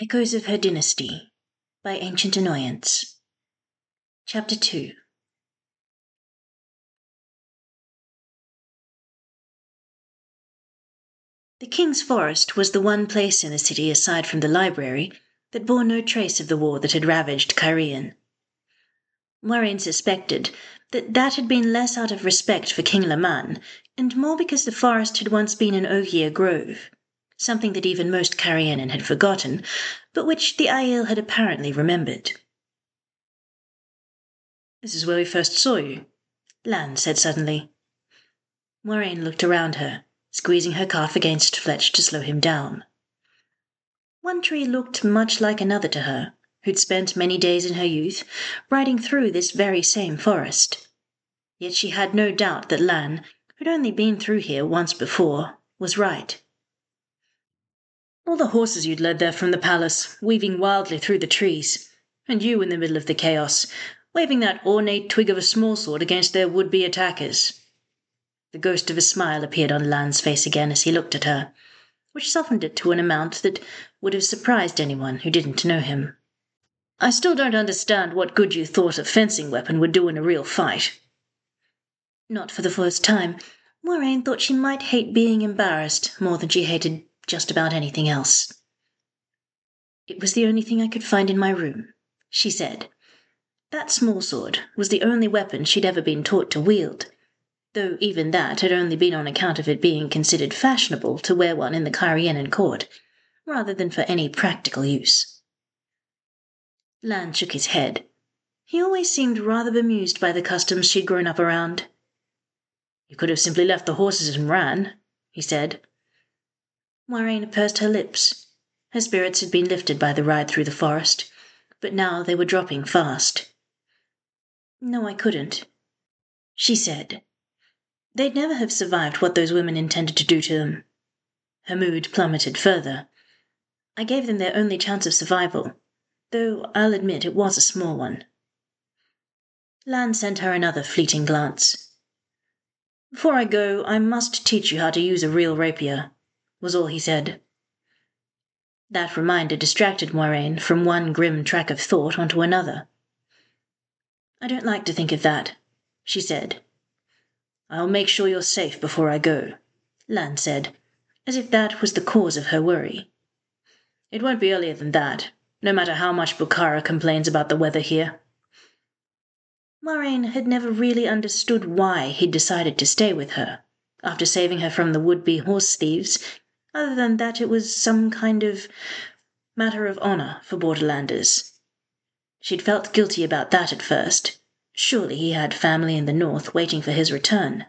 Echoes of Her Dynasty by Ancient Annoyance. Chapter 2 The King's Forest was the one place in the city aside from the library that bore no trace of the war that had ravaged Cairhien. Moiraine suspected that that had been less out of respect for King Laman, and more because the forest had once been an Ogier grove something that even most Cairhienin had forgotten, but which the Aiel had apparently remembered. This is where we first saw you, Lan said suddenly. Moiraine looked around her, squeezing her calf against Fletch to slow him down. One tree looked much like another to her, who'd spent many days in her youth riding through this very same forest. Yet she had no doubt that Lan, who'd only been through here once before, was right. All the horses you'd led there from the palace, weaving wildly through the trees, and you in the middle of the chaos, waving that ornate twig of a small sword against their would be attackers. The ghost of a smile appeared on Lan's face again as he looked at her, which softened it to an amount that would have surprised anyone who didn't know him. I still don't understand what good you thought a fencing weapon would do in a real fight. Not for the first time, Moiraine thought she might hate being embarrassed more than she hated just about anything else. It was the only thing I could find in my room, she said. That small sword was the only weapon she'd ever been taught to wield, though even that had only been on account of it being considered fashionable to wear one in the Cairhienin court, rather than for any practical use. Lan shook his head. He always seemed rather bemused by the customs she'd grown up around. You could have simply left the horses and ran, he said. Moiraine pursed her lips. Her spirits had been lifted by the ride through the forest, but now they were dropping fast. No, I couldn't, she said. They'd never have survived what those women intended to do to them. Her mood plummeted further. I gave them their only chance of survival, though I'll admit it was a small one. Lan sent her another fleeting glance. Before I go, I must teach you how to use a real rapier was all he said. That reminder distracted Moiraine from one grim track of thought onto another. I don't like to think of that, she said. I'll make sure you're safe before I go, Lan said, as if that was the cause of her worry. It won't be earlier than that, no matter how much Bukama complains about the weather here. Moiraine had never really understood why he'd decided to stay with her, after saving her from the would be horse thieves other than that it was some kind of matter of honor for Borderlanders. She'd felt guilty about that at first. Surely he had family in the north waiting for his return.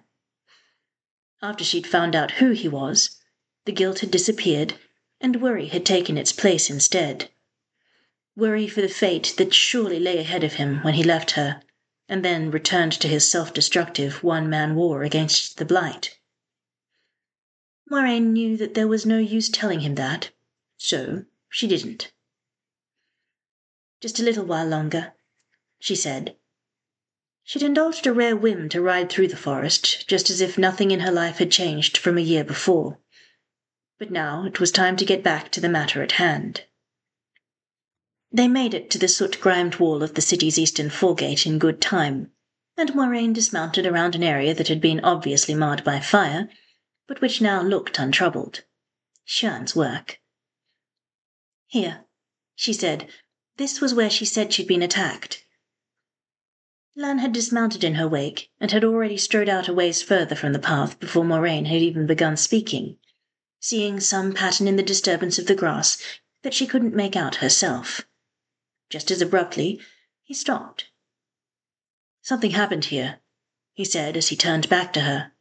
After she'd found out who he was, the guilt had disappeared and worry had taken its place instead. Worry for the fate that surely lay ahead of him when he left her and then returned to his self destructive one man war against the Blight. Moiraine knew that there was no use telling him that, so she didn't. Just a little while longer, she said. She'd indulged a rare whim to ride through the forest, just as if nothing in her life had changed from a year before. But now it was time to get back to the matter at hand. They made it to the soot grimed wall of the city's eastern foregate in good time, and Moiraine dismounted around an area that had been obviously marred by fire but which now looked untroubled. Siuan's work. Here, she said. This was where she said she'd been attacked. Lan had dismounted in her wake and had already strode out a ways further from the path before Moiraine had even begun speaking, seeing some pattern in the disturbance of the grass that she couldn't make out herself. Just as abruptly, he stopped. Something happened here, he said as he turned back to her.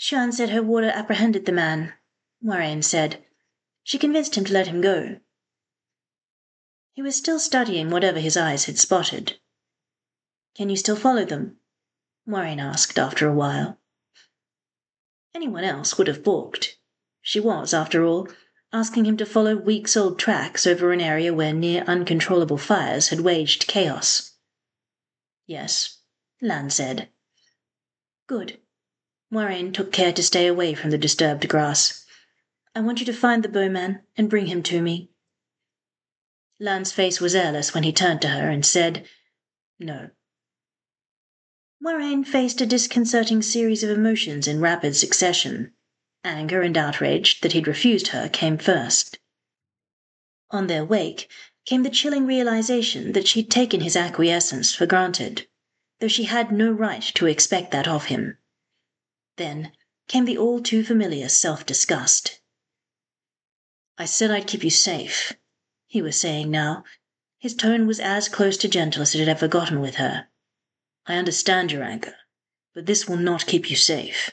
Siuan said her warder apprehended the man, Moiraine said. She convinced him to let him go. He was still studying whatever his eyes had spotted. Can you still follow them? Moiraine asked after a while. Anyone else would have balked. She was, after all, asking him to follow weeks old tracks over an area where near uncontrollable fires had waged chaos. Yes, Lan said. Good. Moiraine took care to stay away from the disturbed grass. I want you to find the bowman and bring him to me. Lan's face was airless when he turned to her and said, No. Moiraine faced a disconcerting series of emotions in rapid succession. Anger and outrage that he'd refused her came first. On their wake came the chilling realization that she'd taken his acquiescence for granted, though she had no right to expect that of him. Then came the all too familiar self disgust. I said I'd keep you safe, he was saying now. His tone was as close to gentle as it had ever gotten with her. I understand your anger, but this will not keep you safe.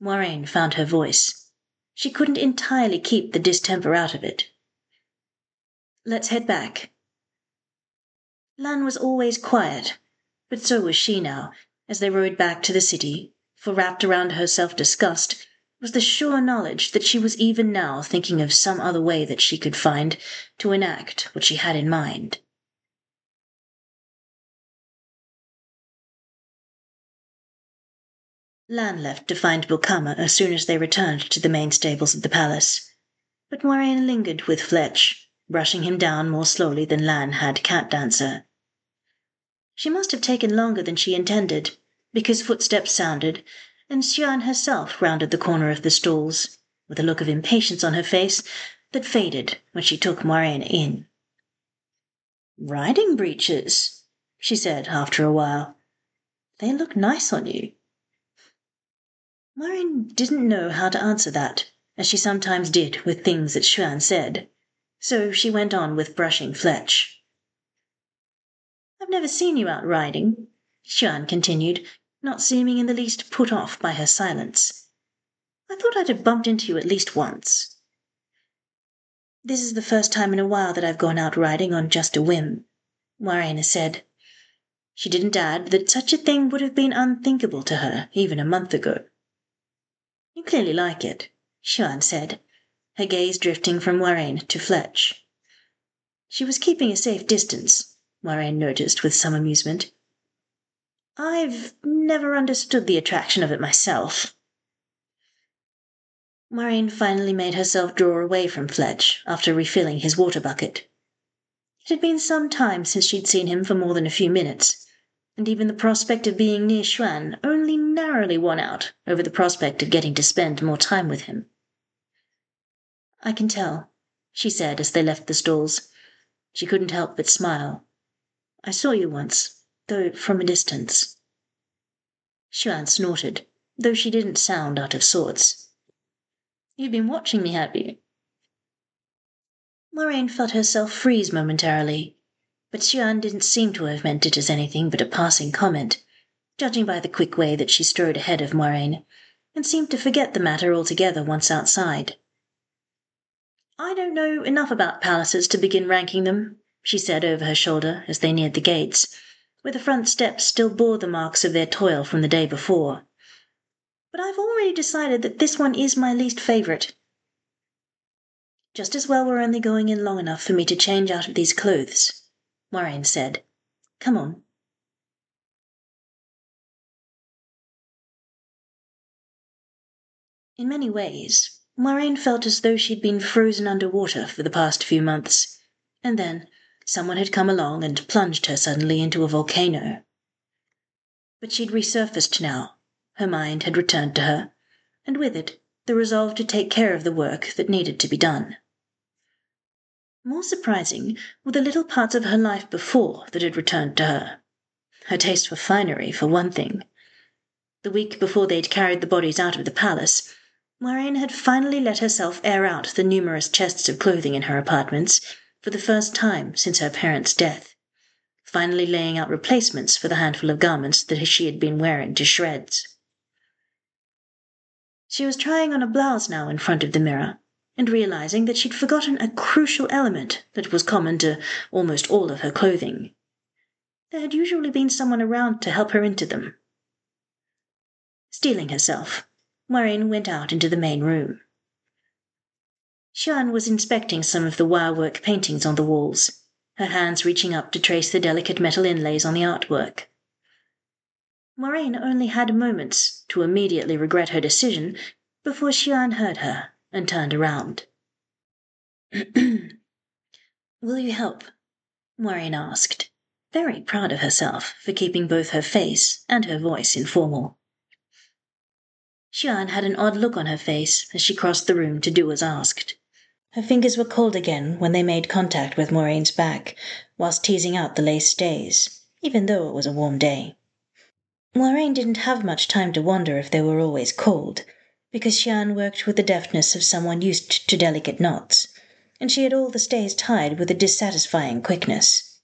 Moiraine found her voice. She couldn't entirely keep the distemper out of it. Let's head back. Lan was always quiet, but so was she now, as they rode back to the city, for wrapped around her self disgust was the sure knowledge that she was even now thinking of some other way that she could find to enact what she had in mind. Lan left to find Bukama as soon as they returned to the main stables of the palace. But Moiraine lingered with Fletch, brushing him down more slowly than Lan had Cat Dancer. She must have taken longer than she intended, because footsteps sounded, and Siuan herself rounded the corner of the stalls, with a look of impatience on her face that faded when she took Moiraine in. Riding breeches, she said after a while. They look nice on you. Moiraine didn't know how to answer that, as she sometimes did with things that Siuan said, so she went on with brushing Fletch. I've never seen you out riding, Siuan continued, not seeming in the least put off by her silence. I thought I'd have bumped into you at least once. This is the first time in a while that I've gone out riding on just a whim, Moiraine said. She didn't add that such a thing would have been unthinkable to her even a month ago. You clearly like it, Siuan said, her gaze drifting from Moiraine to Fletch. She was keeping a safe distance, Moiraine noticed with some amusement. I've never understood the attraction of it myself. Moiraine finally made herself draw away from Fletch after refilling his water bucket. It had been some time since she'd seen him for more than a few minutes, and even the prospect of being near Siuan only narrowly won out over the prospect of getting to spend more time with him. I can tell, she said as they left the stalls. She couldn't help but smile. I saw you once, though from a distance. Siuan snorted, though she didn't sound out of sorts. You've been watching me, have you? Moiraine felt herself freeze momentarily but Siuan didn't seem to have meant it as anything but a passing comment, judging by the quick way that she strode ahead of Moiraine, and seemed to forget the matter altogether once outside. I don't know enough about palaces to begin ranking them, she said over her shoulder as they neared the gates, where the front steps still bore the marks of their toil from the day before. But I've already decided that this one is my least favourite. Just as well we're only going in long enough for me to change out of these clothes. Moiraine said. Come on. In many ways, Moiraine felt as though she'd been frozen underwater for the past few months, and then someone had come along and plunged her suddenly into a volcano. But she'd resurfaced now, her mind had returned to her, and with it the resolve to take care of the work that needed to be done. More surprising were the little parts of her life before that had returned to her. Her taste for finery, for one thing. The week before they'd carried the bodies out of the palace, Moiraine had finally let herself air out the numerous chests of clothing in her apartments for the first time since her parents' death, finally laying out replacements for the handful of garments that she had been wearing to shreds. She was trying on a blouse now in front of the mirror and realizing that she'd forgotten a crucial element that was common to almost all of her clothing. There had usually been someone around to help her into them. Steeling herself, Moiraine went out into the main room. Siuan was inspecting some of the wirework paintings on the walls, her hands reaching up to trace the delicate metal inlays on the artwork. Moiraine only had moments to immediately regret her decision before Siuan heard her and turned around. Will you help? Moiraine asked, very proud of herself for keeping both her face and her voice informal. Siuan had an odd look on her face as she crossed the room to do as asked. Her fingers were cold again when they made contact with Moiraine's back, whilst teasing out the lace stays, even though it was a warm day. Moiraine didn't have much time to wonder if they were always cold, because Siuan worked with the deftness of someone used to delicate knots, and she had all the stays tied with a dissatisfying quickness.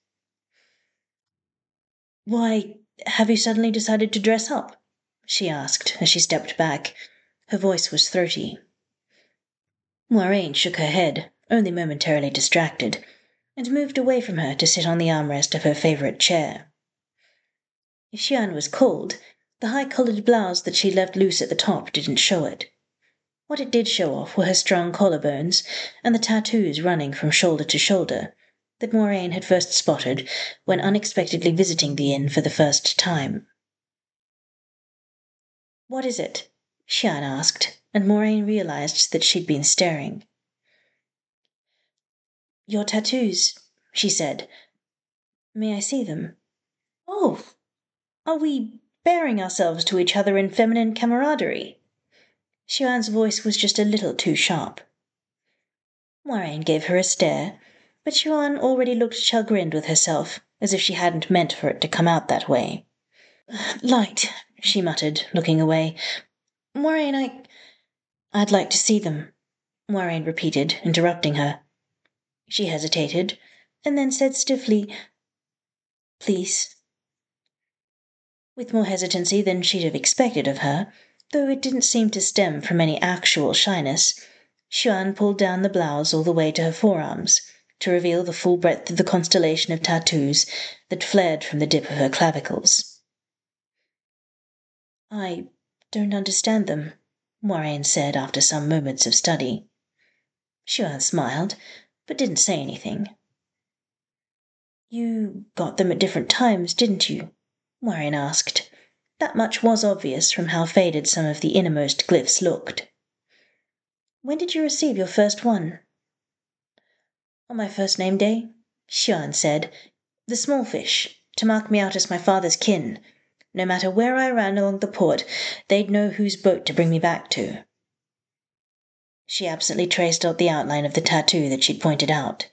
Why, have you suddenly decided to dress up? she asked as she stepped back. Her voice was throaty. Moiraine shook her head, only momentarily distracted, and moved away from her to sit on the armrest of her favourite chair. If Siuan was cold, the high collared blouse that she left loose at the top didn't show it. What it did show off were her strong collarbones and the tattoos running from shoulder to shoulder that Moiraine had first spotted when unexpectedly visiting the inn for the first time. What is it? Siuan asked, and Moiraine realized that she'd been staring. Your tattoos, she said. May I see them? Oh, are we bearing ourselves to each other in feminine camaraderie? Siuan's voice was just a little too sharp. Moiraine gave her a stare, but Siuan already looked chagrined with herself, as if she hadn't meant for it to come out that way. Light, she muttered, looking away. Moiraine, I. I'd like to see them, Moiraine repeated, interrupting her. She hesitated, and then said stiffly, Please. With more hesitancy than she'd have expected of her, though it didn't seem to stem from any actual shyness, Siuan pulled down the blouse all the way to her forearms to reveal the full breadth of the constellation of tattoos that flared from the dip of her clavicles. I don't understand them, Moiraine said after some moments of study. Siuan smiled, but didn't say anything. You got them at different times, didn't you? Moiraine asked. That much was obvious from how faded some of the innermost glyphs looked. When did you receive your first one? On my first name day, Siuan said. The small fish, to mark me out as my father's kin, no matter where I ran along the port, they'd know whose boat to bring me back to. She absently traced out the outline of the tattoo that she'd pointed out.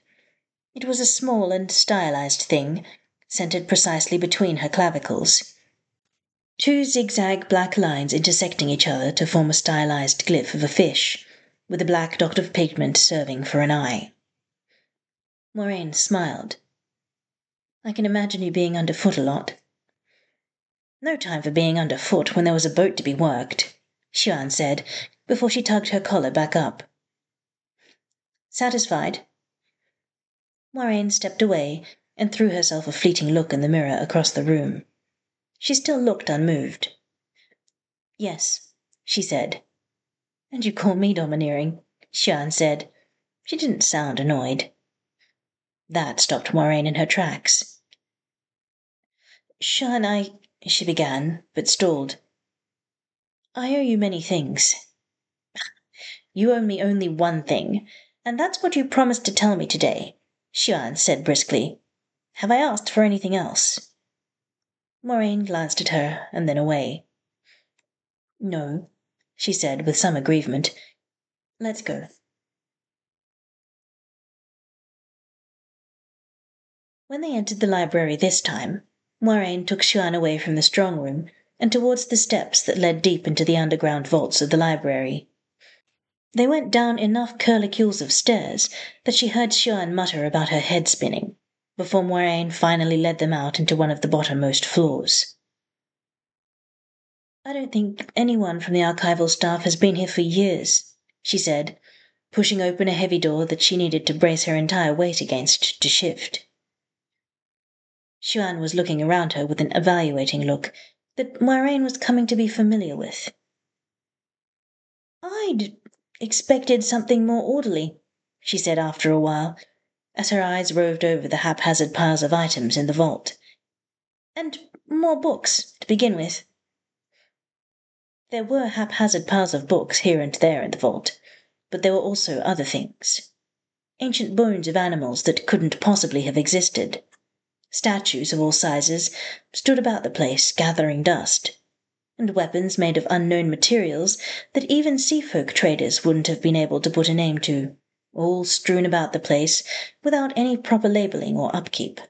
It was a small and stylized thing, centered precisely between her clavicles. Two zigzag black lines intersecting each other to form a stylized glyph of a fish, with a black dot of pigment serving for an eye. Moiraine smiled. I can imagine you being underfoot a lot. No time for being underfoot when there was a boat to be worked, Siuan said, before she tugged her collar back up. Satisfied? Moiraine stepped away and threw herself a fleeting look in the mirror across the room. She still looked unmoved. Yes, she said. And you call me domineering, Siuan said. She didn't sound annoyed. That stopped Moiraine in her tracks. Siuan, I she began, but stalled. I owe you many things. You owe me only one thing, and that's what you promised to tell me today, Siuan said briskly. Have I asked for anything else? Moiraine glanced at her and then away. No, she said with some aggrievement. Let's go. When they entered the library this time, Moiraine took Siuan away from the strong room and towards the steps that led deep into the underground vaults of the library. They went down enough curlicues of stairs that she heard Siuan mutter about her head spinning, before Moiraine finally led them out into one of the bottommost floors. I don't think anyone from the archival staff has been here for years, she said, pushing open a heavy door that she needed to brace her entire weight against to shift. Siuan was looking around her with an evaluating look that Moiraine was coming to be familiar with. I'd expected something more orderly, she said after a while, as her eyes roved over the haphazard piles of items in the vault. And more books, to begin with. There were haphazard piles of books here and there in the vault, but there were also other things. ancient bones of animals that couldn't possibly have existed. Statues of all sizes stood about the place, gathering dust, and weapons made of unknown materials that even seafolk traders wouldn't have been able to put a name to, all strewn about the place without any proper labeling or upkeep.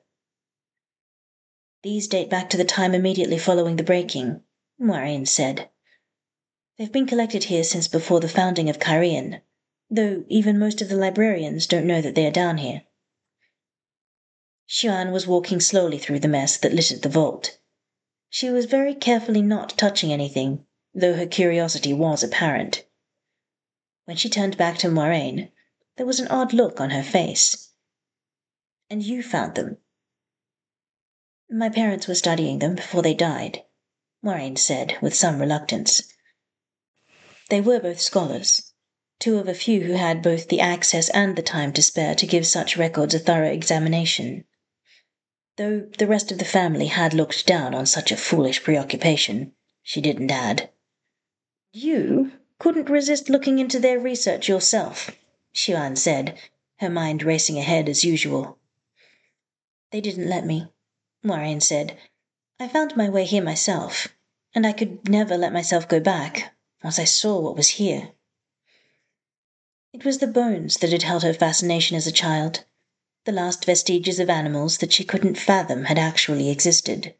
These date back to the time immediately following the breaking, Moiraine said. They've been collected here since before the founding of Cairhien, though even most of the librarians don't know that they are down here. Siuan was walking slowly through the mess that littered the vault. She was very carefully not touching anything, though her curiosity was apparent. When she turned back to Moiraine, there was an odd look on her face. And you found them? My parents were studying them before they died, Moiraine said with some reluctance. They were both scholars, two of a few who had both the access and the time to spare to give such records a thorough examination though the rest of the family had looked down on such a foolish preoccupation, she didn't add. You couldn't resist looking into their research yourself, Siuan said, her mind racing ahead as usual. They didn't let me, Moiraine said. I found my way here myself, and I could never let myself go back once I saw what was here. It was the bones that had held her fascination as a child the last vestiges of animals that she couldn't fathom had actually existed.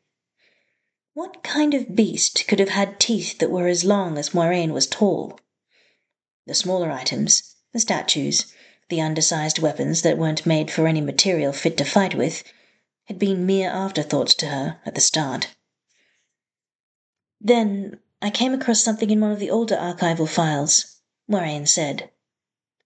What kind of beast could have had teeth that were as long as Moiraine was tall? The smaller items, the statues, the undersized weapons that weren't made for any material fit to fight with, had been mere afterthoughts to her at the start. Then I came across something in one of the older archival files, Moiraine said.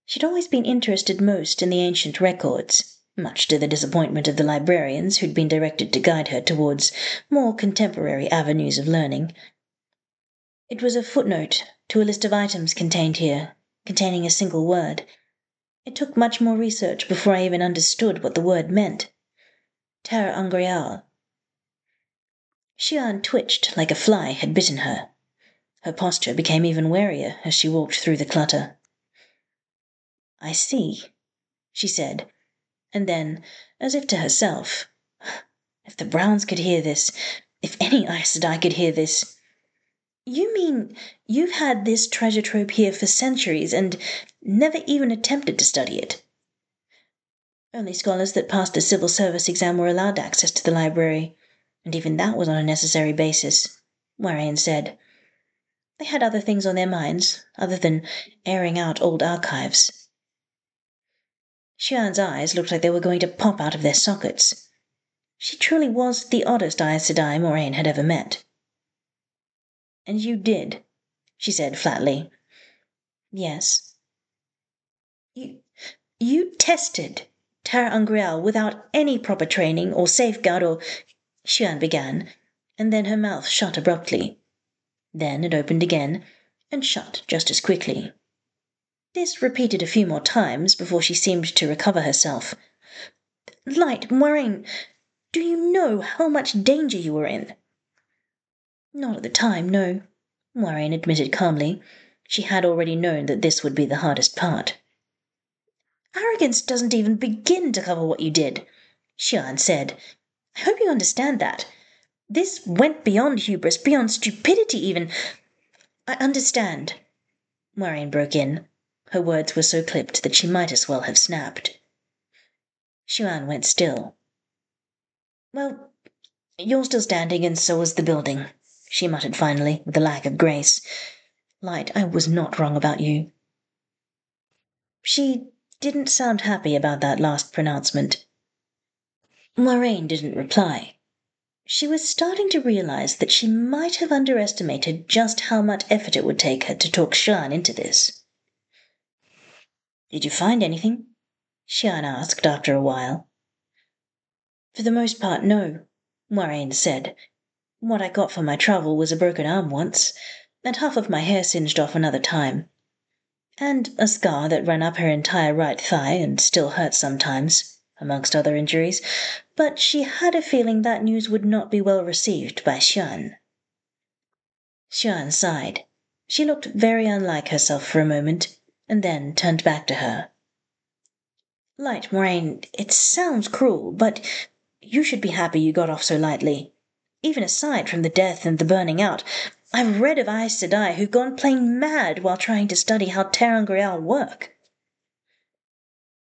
She'd always been interested most in the ancient records much to the disappointment of the librarians who'd been directed to guide her towards more contemporary avenues of learning. It was a footnote to a list of items contained here, containing a single word. It took much more research before I even understood what the word meant. Terra Angreal. Siuan twitched like a fly had bitten her. Her posture became even warier as she walked through the clutter. I see, she said, and then, as if to herself, if the Browns could hear this, if any Aes Sedai could hear this. You mean you've had this treasure trove here for centuries and never even attempted to study it? Only scholars that passed the civil service exam were allowed access to the library, and even that was on a necessary basis, Moiraine said. They had other things on their minds, other than airing out old archives. Siuan's eyes looked like they were going to pop out of their sockets. She truly was the oddest Aes Sedai Moiraine had ever met. And you did, she said flatly. Yes. You you tested ter'angreal without any proper training or safeguard or Siuan began, and then her mouth shut abruptly. Then it opened again and shut just as quickly. This repeated a few more times before she seemed to recover herself. Light, Moiraine, do you know how much danger you were in? Not at the time, no, Moiraine admitted calmly. She had already known that this would be the hardest part. Arrogance doesn't even begin to cover what you did, Siuan said. I hope you understand that. This went beyond hubris, beyond stupidity, even. I understand, Moiraine broke in. Her words were so clipped that she might as well have snapped. Siuan went still. Well, you're still standing, and so is the building, she muttered finally, with a lack of grace. Light, I was not wrong about you. She didn't sound happy about that last pronouncement. Moiraine didn't reply. She was starting to realize that she might have underestimated just how much effort it would take her to talk Siuan into this. Did you find anything? Siuan asked after a while. For the most part, no, Moiraine said. What I got for my trouble was a broken arm once, and half of my hair singed off another time, and a scar that ran up her entire right thigh and still hurts sometimes, amongst other injuries, but she had a feeling that news would not be well received by Siuan. Siuan sighed. She looked very unlike herself for a moment and then turned back to her. Light, Moiraine, it sounds cruel, but you should be happy you got off so lightly. Even aside from the death and the burning out, I've read of Aes Sedai who've gone plain mad while trying to study how ter'angreal work.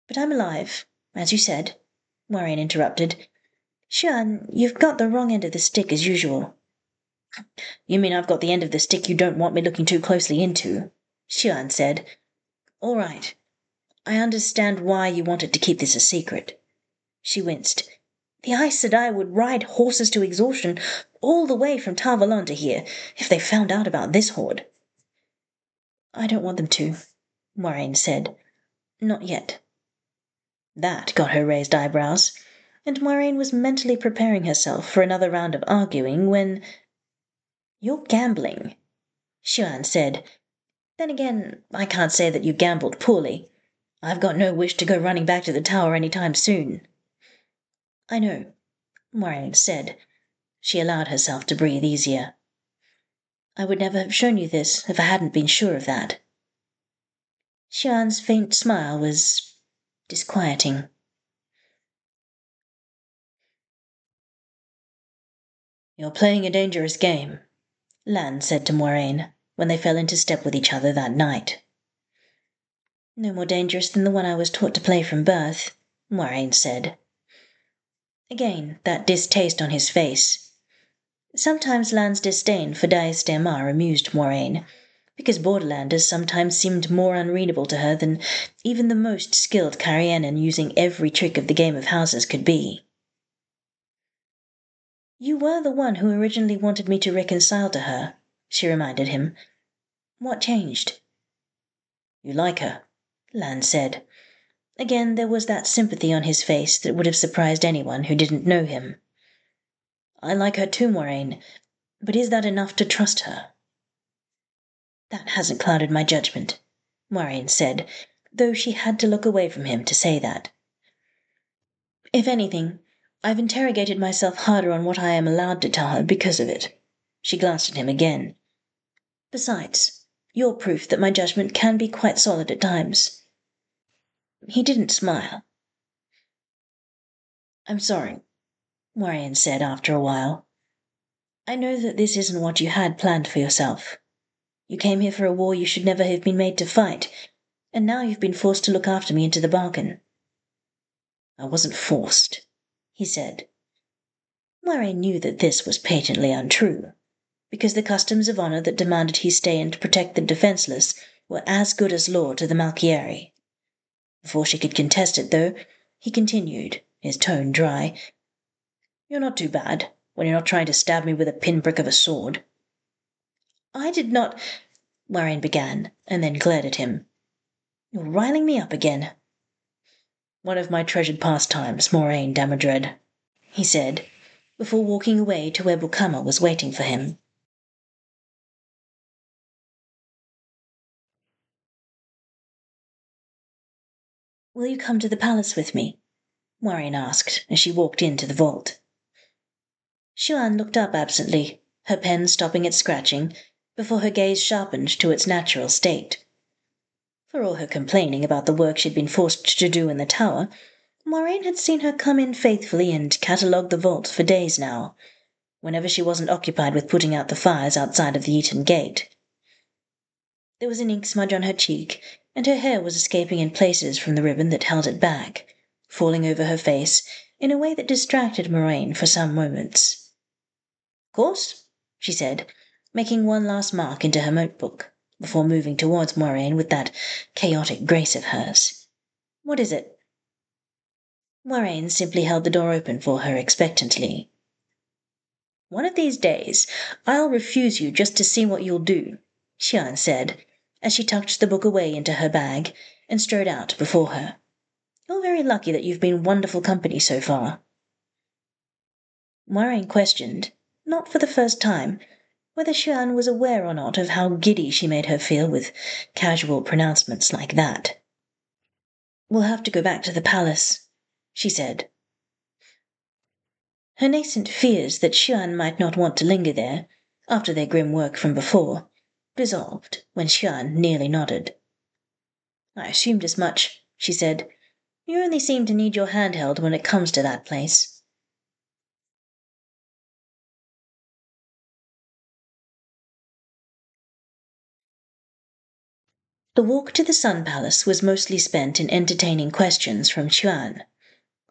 But I'm alive, as you said, Moiraine interrupted. Siuan, you've got the wrong end of the stick as usual. You mean I've got the end of the stick you don't want me looking too closely into? Siuan said. All right. I understand why you wanted to keep this a secret. She winced. The Aes Sedai would ride horses to exhaustion all the way from Tar Valon to here if they found out about this hoard. I don't want them to, Moiraine said. Not yet. That got her raised eyebrows, and Moiraine was mentally preparing herself for another round of arguing when. You're gambling, Siuan said. Then again, I can't say that you gambled poorly. I've got no wish to go running back to the tower any time soon. I know, Moiraine said. She allowed herself to breathe easier. I would never have shown you this if I hadn't been sure of that. Siuan's faint smile was disquieting. You're playing a dangerous game, Lan said to Moiraine when they fell into step with each other that night. No more dangerous than the one I was taught to play from birth, Moiraine said. Again, that distaste on his face. Sometimes Lan's disdain for Daes Daemar amused Moiraine, because Borderlanders sometimes seemed more unreadable to her than even the most skilled Cairhienin using every trick of the game of houses could be. You were the one who originally wanted me to reconcile to her, she reminded him. What changed? You like her, Lan said. Again, there was that sympathy on his face that would have surprised anyone who didn't know him. I like her too, Moiraine, but is that enough to trust her? That hasn't clouded my judgment, Moiraine said, though she had to look away from him to say that. If anything, I've interrogated myself harder on what I am allowed to tell her because of it. She glanced at him again. Besides, you're proof that my judgment can be quite solid at times. He didn't smile. I'm sorry, Moiraine said after a while. I know that this isn't what you had planned for yourself. You came here for a war you should never have been made to fight, and now you've been forced to look after me into the bargain. I wasn't forced, he said. Moiraine knew that this was patently untrue, because the customs of honor that demanded he stay and protect the defenseless were as good as law to the Malkieri. Before she could contest it, though, he continued, his tone dry. You're not too bad, when you're not trying to stab me with a pinprick of a sword. I did not. Moiraine began, and then glared at him. You're riling me up again. One of my treasured pastimes, Moiraine Damodred, he said, before walking away to where Bukama was waiting for him. Will you come to the palace with me? Moiraine asked as she walked into the vault. Siuan looked up absently, her pen stopping its scratching, before her gaze sharpened to its natural state. For all her complaining about the work she'd been forced to do in the tower, Moiraine had seen her come in faithfully and catalogue the vault for days now, whenever she wasn't occupied with putting out the fires outside of the Eton gate. There was an ink smudge on her cheek, and her hair was escaping in places from the ribbon that held it back, falling over her face in a way that distracted Moiraine for some moments. Of course, she said, making one last mark into her notebook, before moving towards Moiraine with that chaotic grace of hers. What is it? Moiraine simply held the door open for her expectantly. One of these days I'll refuse you just to see what you'll do, Siuan said, as she tucked the book away into her bag and strode out before her. You're very lucky that you've been wonderful company so far. Moiraine questioned, not for the first time, whether Siuan was aware or not of how giddy she made her feel with casual pronouncements like that. We'll have to go back to the palace, she said. Her nascent fears that Siuan might not want to linger there, after their grim work from before, dissolved when Siuan nearly nodded. I assumed as much, she said. You only seem to need your hand held when it comes to that place. The walk to the Sun Palace was mostly spent in entertaining questions from Siuan,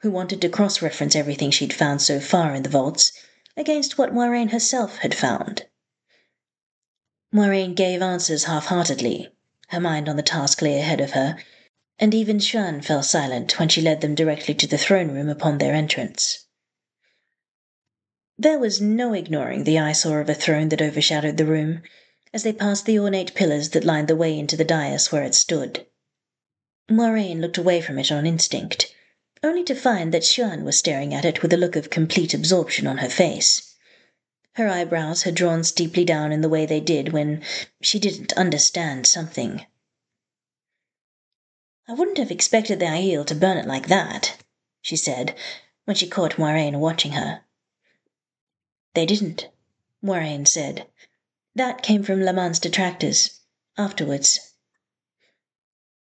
who wanted to cross reference everything she'd found so far in the vaults against what Moiraine herself had found. Moiraine gave answers half heartedly, her mind on the task lay ahead of her, and even Siuan fell silent when she led them directly to the throne room upon their entrance. There was no ignoring the eyesore of a throne that overshadowed the room as they passed the ornate pillars that lined the way into the dais where it stood. Moiraine looked away from it on instinct, only to find that Siuan was staring at it with a look of complete absorption on her face. Her eyebrows had drawn steeply down in the way they did when she didn't understand something. I wouldn't have expected the Aiel to burn it like that, she said, when she caught Moiraine watching her. They didn't, Moiraine said. That came from Laman's detractors. Afterwards.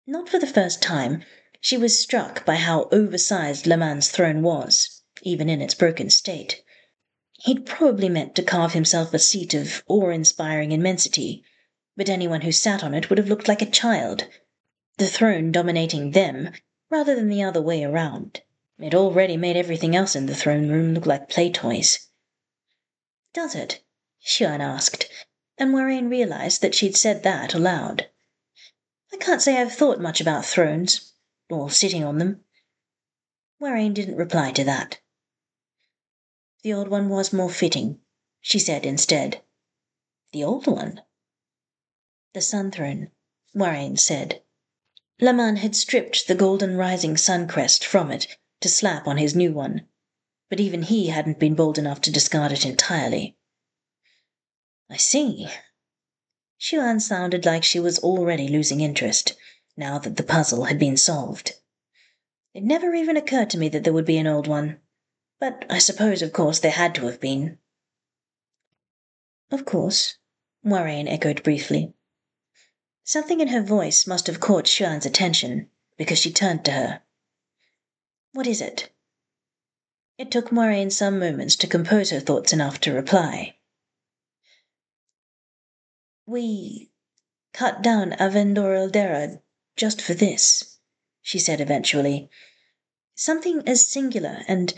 Not for the first time, she was struck by how oversized Laman's throne was, even in its broken state. He'd probably meant to carve himself a seat of awe-inspiring immensity, but anyone who sat on it would have looked like a child, the throne dominating them rather than the other way around. It already made everything else in the throne room look like play toys. Does it? Siuan asked, and Moiraine realized that she'd said that aloud. I can't say I've thought much about thrones, or sitting on them. Moiraine didn't reply to that. The old one was more fitting, she said instead. The old one? The sun throne, Moiraine said. Laman had stripped the golden rising sun crest from it to slap on his new one, but even he hadn't been bold enough to discard it entirely. I see. Siuan sounded like she was already losing interest, now that the puzzle had been solved. It never even occurred to me that there would be an old one, but I suppose, of course, there had to have been. Of course, Moiraine echoed briefly. Something in her voice must have caught Siuan's attention, because she turned to her. What is it? It took Moiraine some moments to compose her thoughts enough to reply. We cut down Avendoraldera just for this, she said eventually. Something as singular and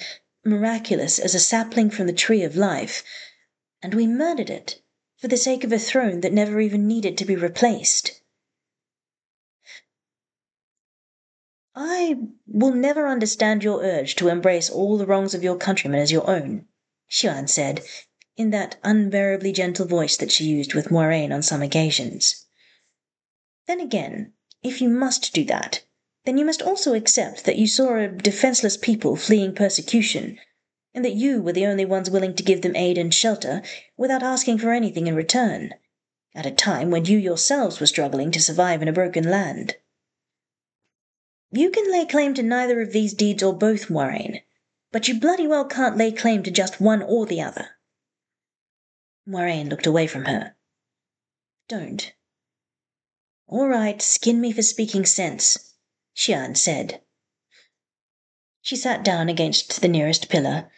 miraculous as a sapling from the tree of life, and we murdered it for the sake of a throne that never even needed to be replaced. I will never understand your urge to embrace all the wrongs of your countrymen as your own, Siuan said, in that unbearably gentle voice that she used with Moiraine on some occasions. Then again, if you must do that, then you must also accept that you saw a defenseless people fleeing persecution, and that you were the only ones willing to give them aid and shelter without asking for anything in return, at a time when you yourselves were struggling to survive in a broken land. You can lay claim to neither of these deeds or both, Moiraine, but you bloody well can't lay claim to just one or the other. Moiraine looked away from her. Don't. All right, skin me for speaking sense, Siuan said. She sat down against the nearest pillar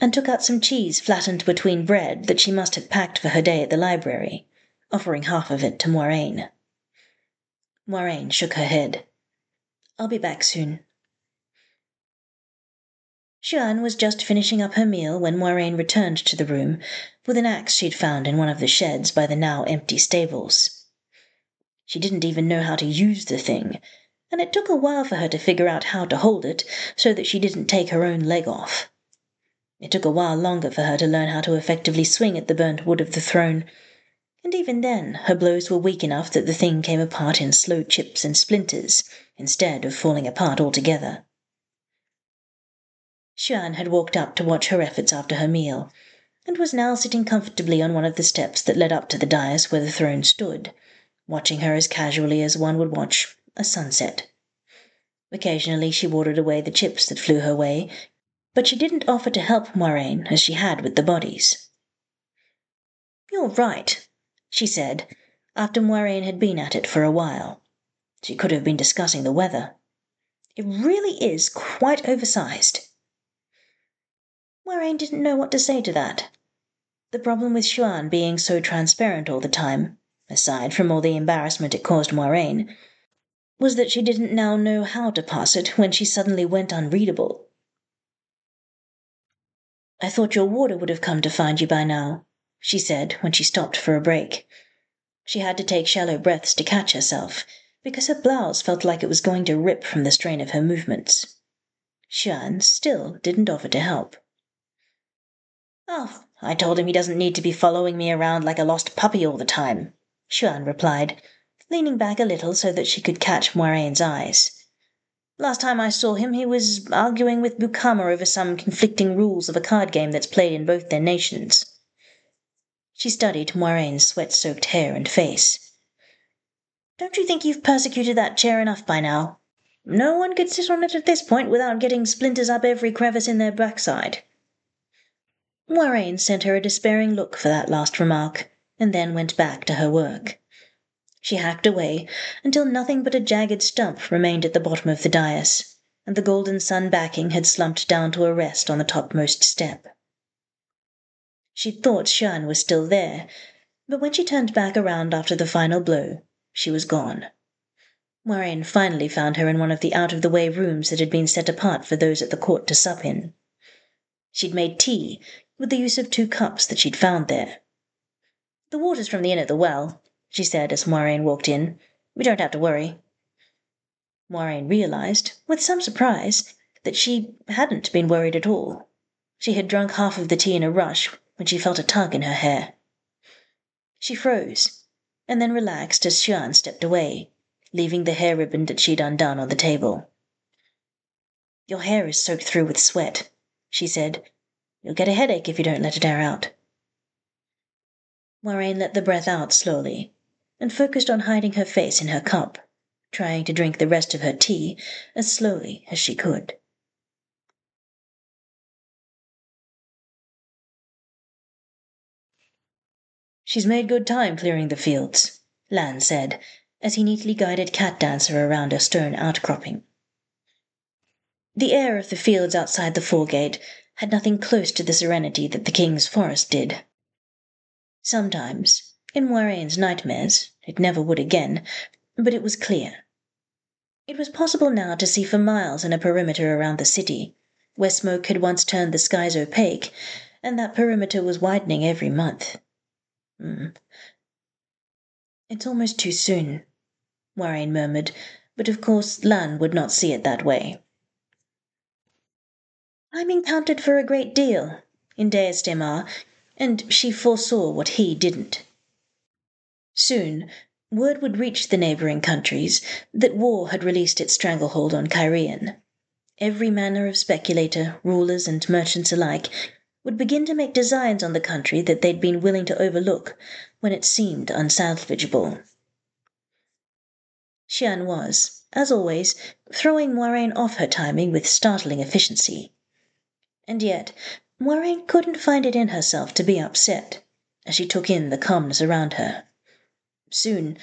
and took out some cheese flattened between bread that she must have packed for her day at the library, offering half of it to Moiraine. Moiraine shook her head. I'll be back soon. Siuan was just finishing up her meal when Moiraine returned to the room with an axe she'd found in one of the sheds by the now empty stables. She didn't even know how to use the thing, and it took a while for her to figure out how to hold it so that she didn't take her own leg off. It took a while longer for her to learn how to effectively swing at the burnt wood of the throne, and even then her blows were weak enough that the thing came apart in slow chips and splinters instead of falling apart altogether. Siuan had walked up to watch her efforts after her meal, and was now sitting comfortably on one of the steps that led up to the dais where the throne stood, watching her as casually as one would watch a sunset. Occasionally she warded away the chips that flew her way, but she didn't offer to help Moiraine as she had with the bodies. You're right, she said, after Moiraine had been at it for a while. She could have been discussing the weather. It really is quite oversized. Moiraine didn't know what to say to that. The problem with Siuan being so transparent all the time, aside from all the embarrassment it caused Moiraine, was that she didn't now know how to pass it when she suddenly went unreadable. I thought your warder would have come to find you by now, she said when she stopped for a break. She had to take shallow breaths to catch herself, because her blouse felt like it was going to rip from the strain of her movements. Siuan still didn't offer to help. Oh, I told him he doesn't need to be following me around like a lost puppy all the time, Siuan replied, leaning back a little so that she could catch Moiraine's eyes. Last time I saw him, he was arguing with Bukama over some conflicting rules of a card game that's played in both their nations. She studied Moiraine's sweat soaked hair and face. Don't you think you've persecuted that chair enough by now? No one could sit on it at this point without getting splinters up every crevice in their backside. Moiraine sent her a despairing look for that last remark, and then went back to her work. She hacked away until nothing but a jagged stump remained at the bottom of the dais, and the golden sun backing had slumped down to a rest on the topmost step. She thought Xuan was still there, but when she turned back around after the final blow, she was gone. Moiraine finally found her in one of the out of the way rooms that had been set apart for those at the court to sup in. She'd made tea with the use of two cups that she'd found there. The water's from the inn at the well, she said as Moiraine walked in. We don't have to worry. Moiraine realized, with some surprise, that she hadn't been worried at all. She had drunk half of the tea in a rush when she felt a tug in her hair. She froze, and then relaxed as Xuan stepped away, leaving the hair ribbon that she'd undone on the table. Your hair is soaked through with sweat, she said, You'll get a headache if you don't let it air out. Moiraine let the breath out slowly and focused on hiding her face in her cup, trying to drink the rest of her tea as slowly as she could. She's made good time clearing the fields, Lan said, as he neatly guided Cat Dancer around a stone outcropping. The air of the fields outside the foregate had nothing close to the serenity that the king's forest did. Sometimes, in Moiraine's nightmares, it never would again, but it was clear. It was possible now to see for miles in a perimeter around the city, where smoke had once turned the skies opaque, and that perimeter was widening every month. Mm. It's almost too soon, Moiraine murmured, but of course Lan would not see it that way. Timing counted for a great deal in Daes Dae'mar, and she foresaw what he didn't. Soon, word would reach the neighboring countries that war had released its stranglehold on Cairhien. Every manner of speculator, rulers, and merchants alike would begin to make designs on the country that they'd been willing to overlook when it seemed unsalvageable. Siuan was, as always, throwing Moiraine off her timing with startling efficiency. And yet Moiraine couldn't find it in herself to be upset as she took in the calmness around her. Soon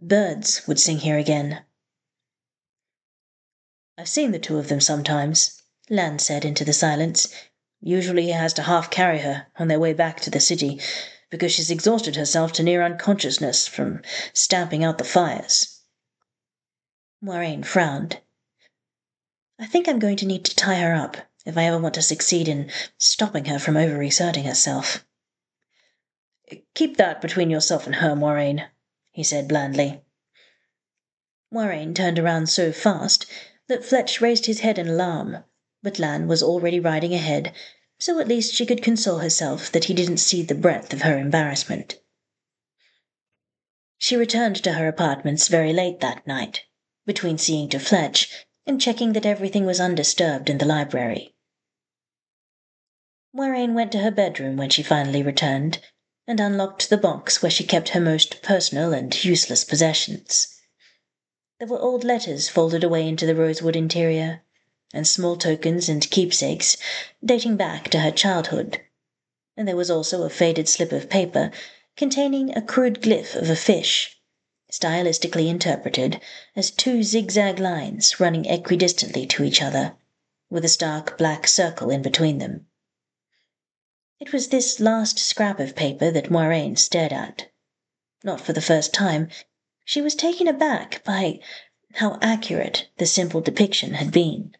birds would sing here again. I've seen the two of them sometimes, Lan said into the silence. Usually he has to half carry her on their way back to the city because she's exhausted herself to near unconsciousness from stamping out the fires. Moiraine frowned. I think I'm going to need to tie her up if I ever want to succeed in stopping her from over exerting herself. Keep that between yourself and her, Moiraine, he said blandly. Moiraine turned around so fast that Fletch raised his head in alarm, but Lan was already riding ahead, so at least she could console herself that he didn't see the breadth of her embarrassment. She returned to her apartments very late that night, between seeing to Fletch and checking that everything was undisturbed in the library. Moiraine went to her bedroom when she finally returned, and unlocked the box where she kept her most personal and useless possessions. There were old letters folded away into the rosewood interior, and small tokens and keepsakes dating back to her childhood. And there was also a faded slip of paper containing a crude glyph of a fish, stylistically interpreted as two zigzag lines running equidistantly to each other, with a stark black circle in between them. It was this last scrap of paper that Moiraine stared at. Not for the first time, she was taken aback by how accurate the simple depiction had been.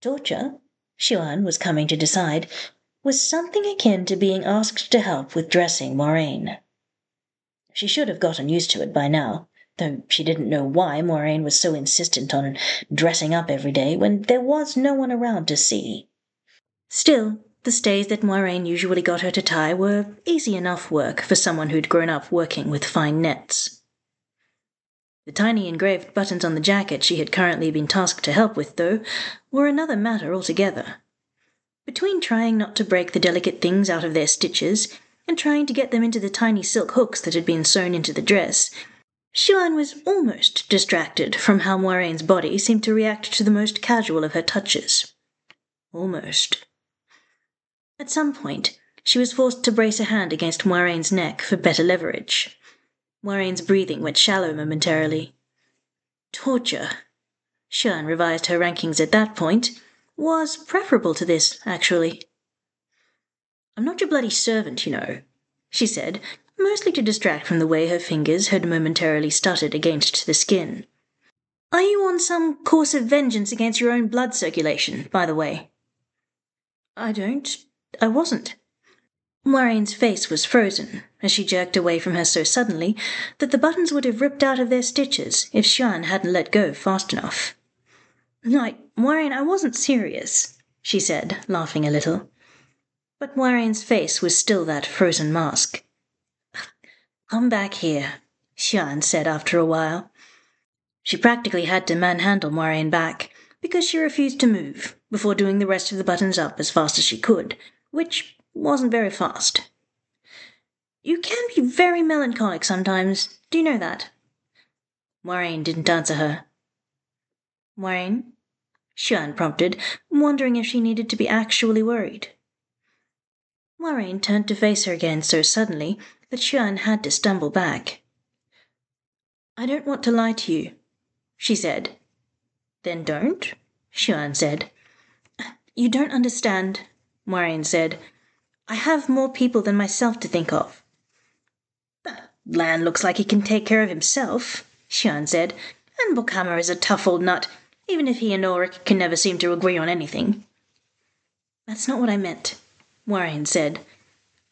Torture, Siuan was coming to decide, was something akin to being asked to help with dressing Moiraine. She should have gotten used to it by now, though she didn't know why Moiraine was so insistent on dressing up every day when there was no one around to see. Still, the stays that Moiraine usually got her to tie were easy enough work for someone who'd grown up working with fine nets. The tiny engraved buttons on the jacket she had currently been tasked to help with, though, were another matter altogether. Between trying not to break the delicate things out of their stitches and trying to get them into the tiny silk hooks that had been sewn into the dress, Siuan was almost distracted from how Moiraine's body seemed to react to the most casual of her touches. Almost. At some point, she was forced to brace a hand against Moiraine's neck for better leverage. Moiraine's breathing went shallow momentarily. Torture. Siuan revised her rankings at that point. Was preferable to this, actually. I'm not your bloody servant, you know, she said, mostly to distract from the way her fingers had momentarily stuttered against the skin. Are you on some course of vengeance against your own blood circulation, by the way? I don't. I wasn't. Moiraine's face was frozen as she jerked away from her so suddenly that the buttons would have ripped out of their stitches if Siuan hadn't let go fast enough. I, Moiraine, I wasn't serious, she said, laughing a little. But Moiraine's face was still that frozen mask. Come back here, Siuan said after a while. She practically had to manhandle Moiraine back because she refused to move before doing the rest of the buttons up as fast as she could which wasn't very fast. You can be very melancholic sometimes. Do you know that? Moiraine didn't answer her. Moiraine? Siuan prompted, wondering if she needed to be actually worried. Moiraine turned to face her again so suddenly that Siuan had to stumble back. I don't want to lie to you, she said. Then don't, Siuan said. You don't understand, Moiraine said. I have more people than myself to think of. The Lan looks like he can take care of himself, Siuan said, and Bukama is a tough old nut, even if he and Ulrich can never seem to agree on anything. That's not what I meant, Moiraine said.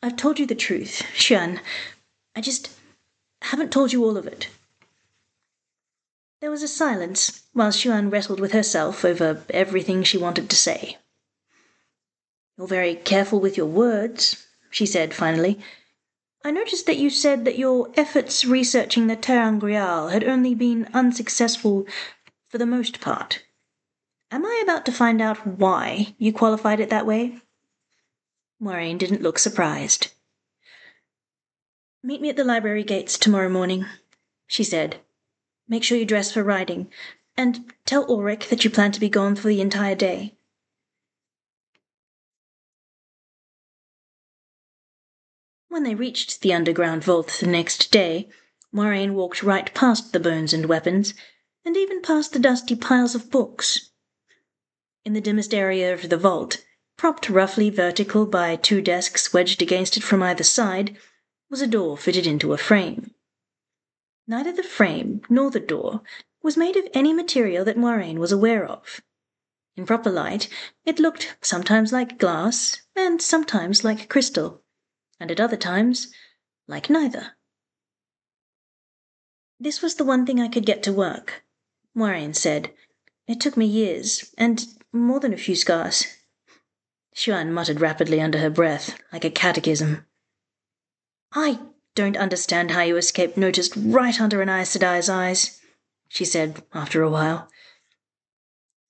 I've told you the truth, Siuan. I just haven't told you all of it. There was a silence while Siuan wrestled with herself over everything she wanted to say. You're very careful with your words, she said finally. I noticed that you said that your efforts researching the ter'angreal had only been unsuccessful for the most part. Am I about to find out why you qualified it that way? Moiraine didn't look surprised. Meet me at the library gates tomorrow morning, she said. Make sure you dress for riding, and tell Ulrich that you plan to be gone for the entire day. When they reached the underground vault the next day, Moiraine walked right past the bones and weapons, and even past the dusty piles of books. In the dimmest area of the vault, propped roughly vertical by two desks wedged against it from either side, was a door fitted into a frame. Neither the frame nor the door was made of any material that Moiraine was aware of. In proper light, it looked sometimes like glass and sometimes like crystal and at other times, like neither. This was the one thing I could get to work, Moiraine said. It took me years, and more than a few scars. Siuan muttered rapidly under her breath, like a catechism. I don't understand how you escaped noticed right under an Aes Sedai's eyes, she said after a while.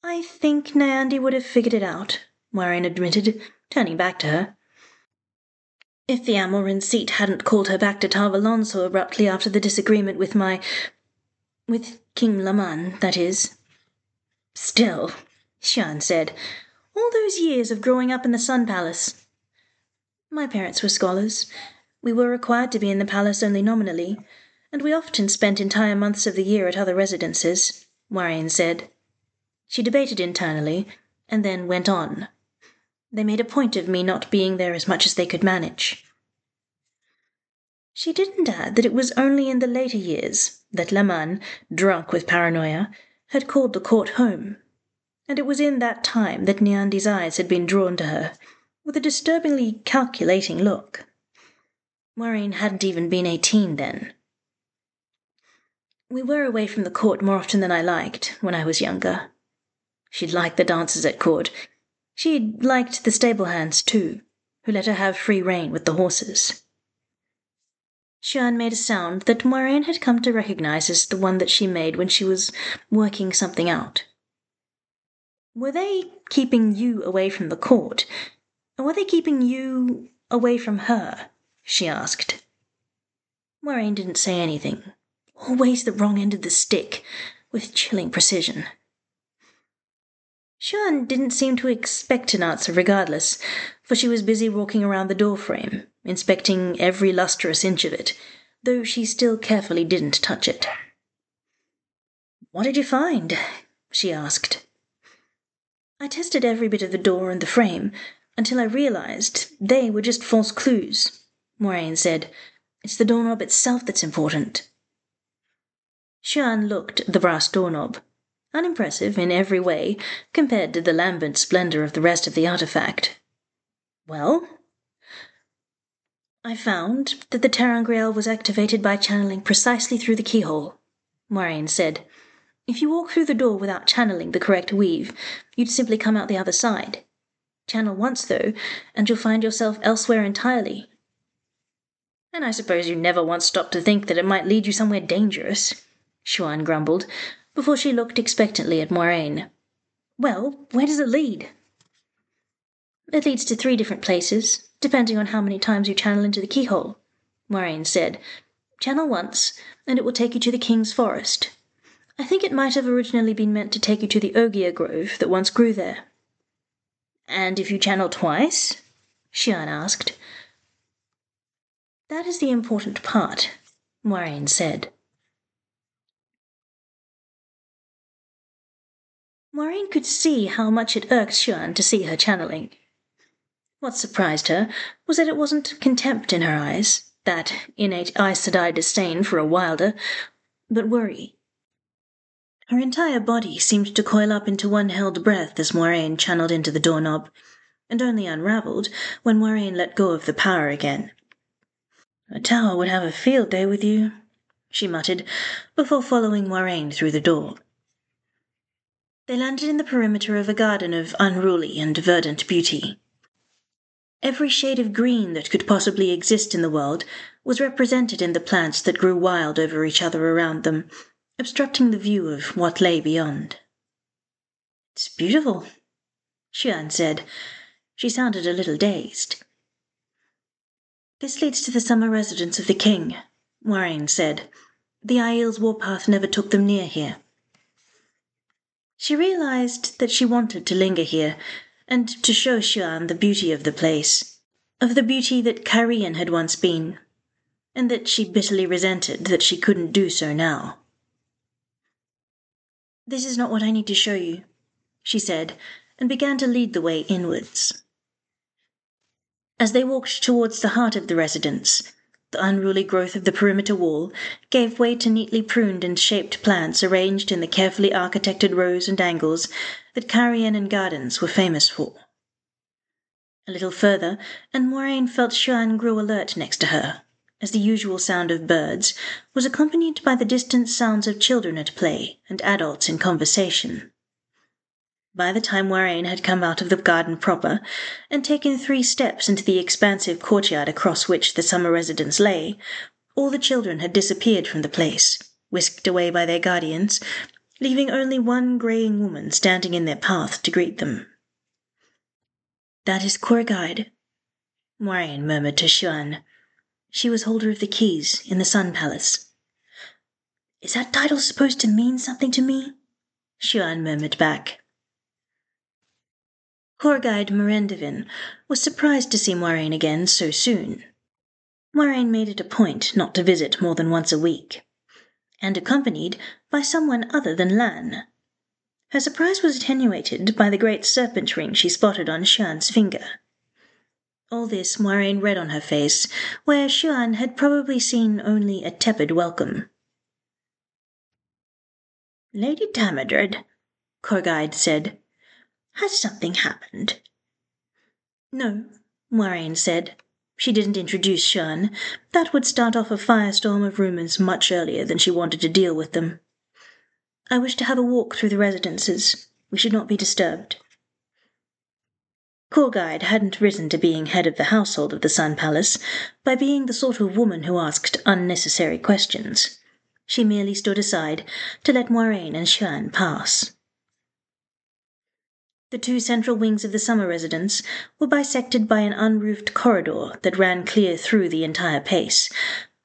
I think Nyandi would have figured it out, Moiraine admitted, turning back to her. If the Amyrlin seat hadn't called her back to Tar Valon so abruptly after the disagreement with my. with King Laman, that is. Still, Siuan said, all those years of growing up in the Sun Palace. My parents were scholars. We were required to be in the palace only nominally, and we often spent entire months of the year at other residences, Moiraine said. She debated internally, and then went on. They made a point of me not being there as much as they could manage. She didn't add that it was only in the later years that Laman, drunk with paranoia, had called the court home. And it was in that time that Niandi's eyes had been drawn to her, with a disturbingly calculating look. Moiraine hadn't even been eighteen then. We were away from the court more often than I liked when I was younger. She'd liked the dances at court. She'd liked the stable hands, too, who let her have free rein with the horses. Siuan made a sound that Moiraine had come to recognize as the one that she made when she was working something out. Were they keeping you away from the court? Or were they keeping you away from her? she asked. Moiraine didn't say anything, always the wrong end of the stick, with chilling precision. Siuan didn't seem to expect an answer regardless, for she was busy walking around the doorframe, inspecting every lustrous inch of it, though she still carefully didn't touch it. What did you find? she asked. I tested every bit of the door and the frame until I realized they were just false clues, Moiraine said. It's the doorknob itself that's important. Siuan looked at the brass doorknob, unimpressive in every way compared to the lambent splendor of the rest of the artifact. Well? I found that the ter'angreal was activated by channeling precisely through the keyhole, Moiraine said. If you walk through the door without channeling the correct weave, you'd simply come out the other side. Channel once, though, and you'll find yourself elsewhere entirely. And I suppose you never once stopped to think that it might lead you somewhere dangerous. Siuan grumbled, before she looked expectantly at Moiraine. Well, where does it lead? It leads to three different places, depending on how many times you channel into the keyhole, Moiraine said. Channel once, and it will take you to the King's Forest. I think it might have originally been meant to take you to the Ogier Grove that once grew there. And if you channel twice? Siuan asked. That is the important part, Moiraine said. Moiraine could see how much it irked Siuan to see her channeling. What surprised her was that it wasn't contempt in her eyes, that innate Aes Sedai disdain for a wilder, but worry. Her entire body seemed to coil up into one held breath as Moiraine channeled into the doorknob, and only unravelled when Moiraine let go of the power again. A tower would have a field day with you, she muttered, before following Moiraine through the door. They landed in the perimeter of a garden of unruly and verdant beauty. Every shade of green that could possibly exist in the world was represented in the plants that grew wild over each other around them, obstructing the view of what lay beyond. It's beautiful, Siuan said. She sounded a little dazed. This leads to the summer residence of the king, Moiraine said. The Aiel's warpath never took them near here. She realized that she wanted to linger here and to show Siuan the beauty of the place, of the beauty that Cairhien had once been, and that she bitterly resented that she couldn't do so now. This is not what I need to show you, she said, and began to lead the way inwards. As they walked towards the heart of the residence, the unruly growth of the perimeter wall gave way to neatly pruned and shaped plants arranged in the carefully architected rows and angles that Cairhien gardens were famous for. A little further, and Moiraine felt Siuan grew alert next to her, as the usual sound of birds was accompanied by the distant sounds of children at play and adults in conversation. By the time Warren had come out of the garden proper, and taken three steps into the expansive courtyard across which the summer residence lay, all the children had disappeared from the place, whisked away by their guardians, leaving only one greying woman standing in their path to greet them. That is Korigheid, Moiraine murmured to Siuan. She was holder of the keys in the Sun Palace. Is that title supposed to mean something to me? Siuan murmured back. Corps guide Merendevin was surprised to see Moiraine again so soon. Moiraine made it a point not to visit more than once a week, and accompanied by someone other than Lan. Her surprise was attenuated by the great serpent ring she spotted on Siuan's finger. All this Moiraine read on her face, where Siuan had probably seen only a tepid welcome. Lady Damodred, Korgide said, has something happened? No, Moiraine said. She didn't introduce Siuan. That would start off a firestorm of rumors much earlier than she wanted to deal with them. I wish to have a walk through the residences. We should not be disturbed. Corps hadn't risen to being head of the household of the Sun Palace by being the sort of woman who asked unnecessary questions. She merely stood aside to let Moiraine and Siuan pass. The two central wings of the summer residence were bisected by an unroofed corridor that ran clear through the entire pace,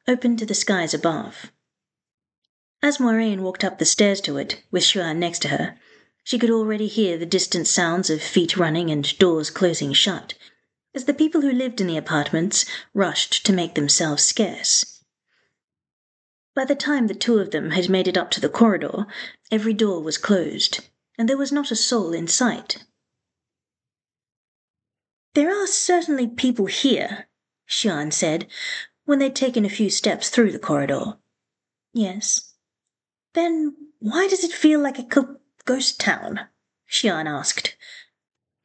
open to the skies above. As Moiraine walked up the stairs to it, with Siuan next to her, she could already hear the distant sounds of feet running and doors closing shut, as the people who lived in the apartments rushed to make themselves scarce. By the time the two of them had made it up to the corridor, every door was closed, and there was not a soul in sight. There are certainly people here, Siuan said, when they'd taken a few steps through the corridor. Yes. Then why does it feel like a ghost town? Siuan asked.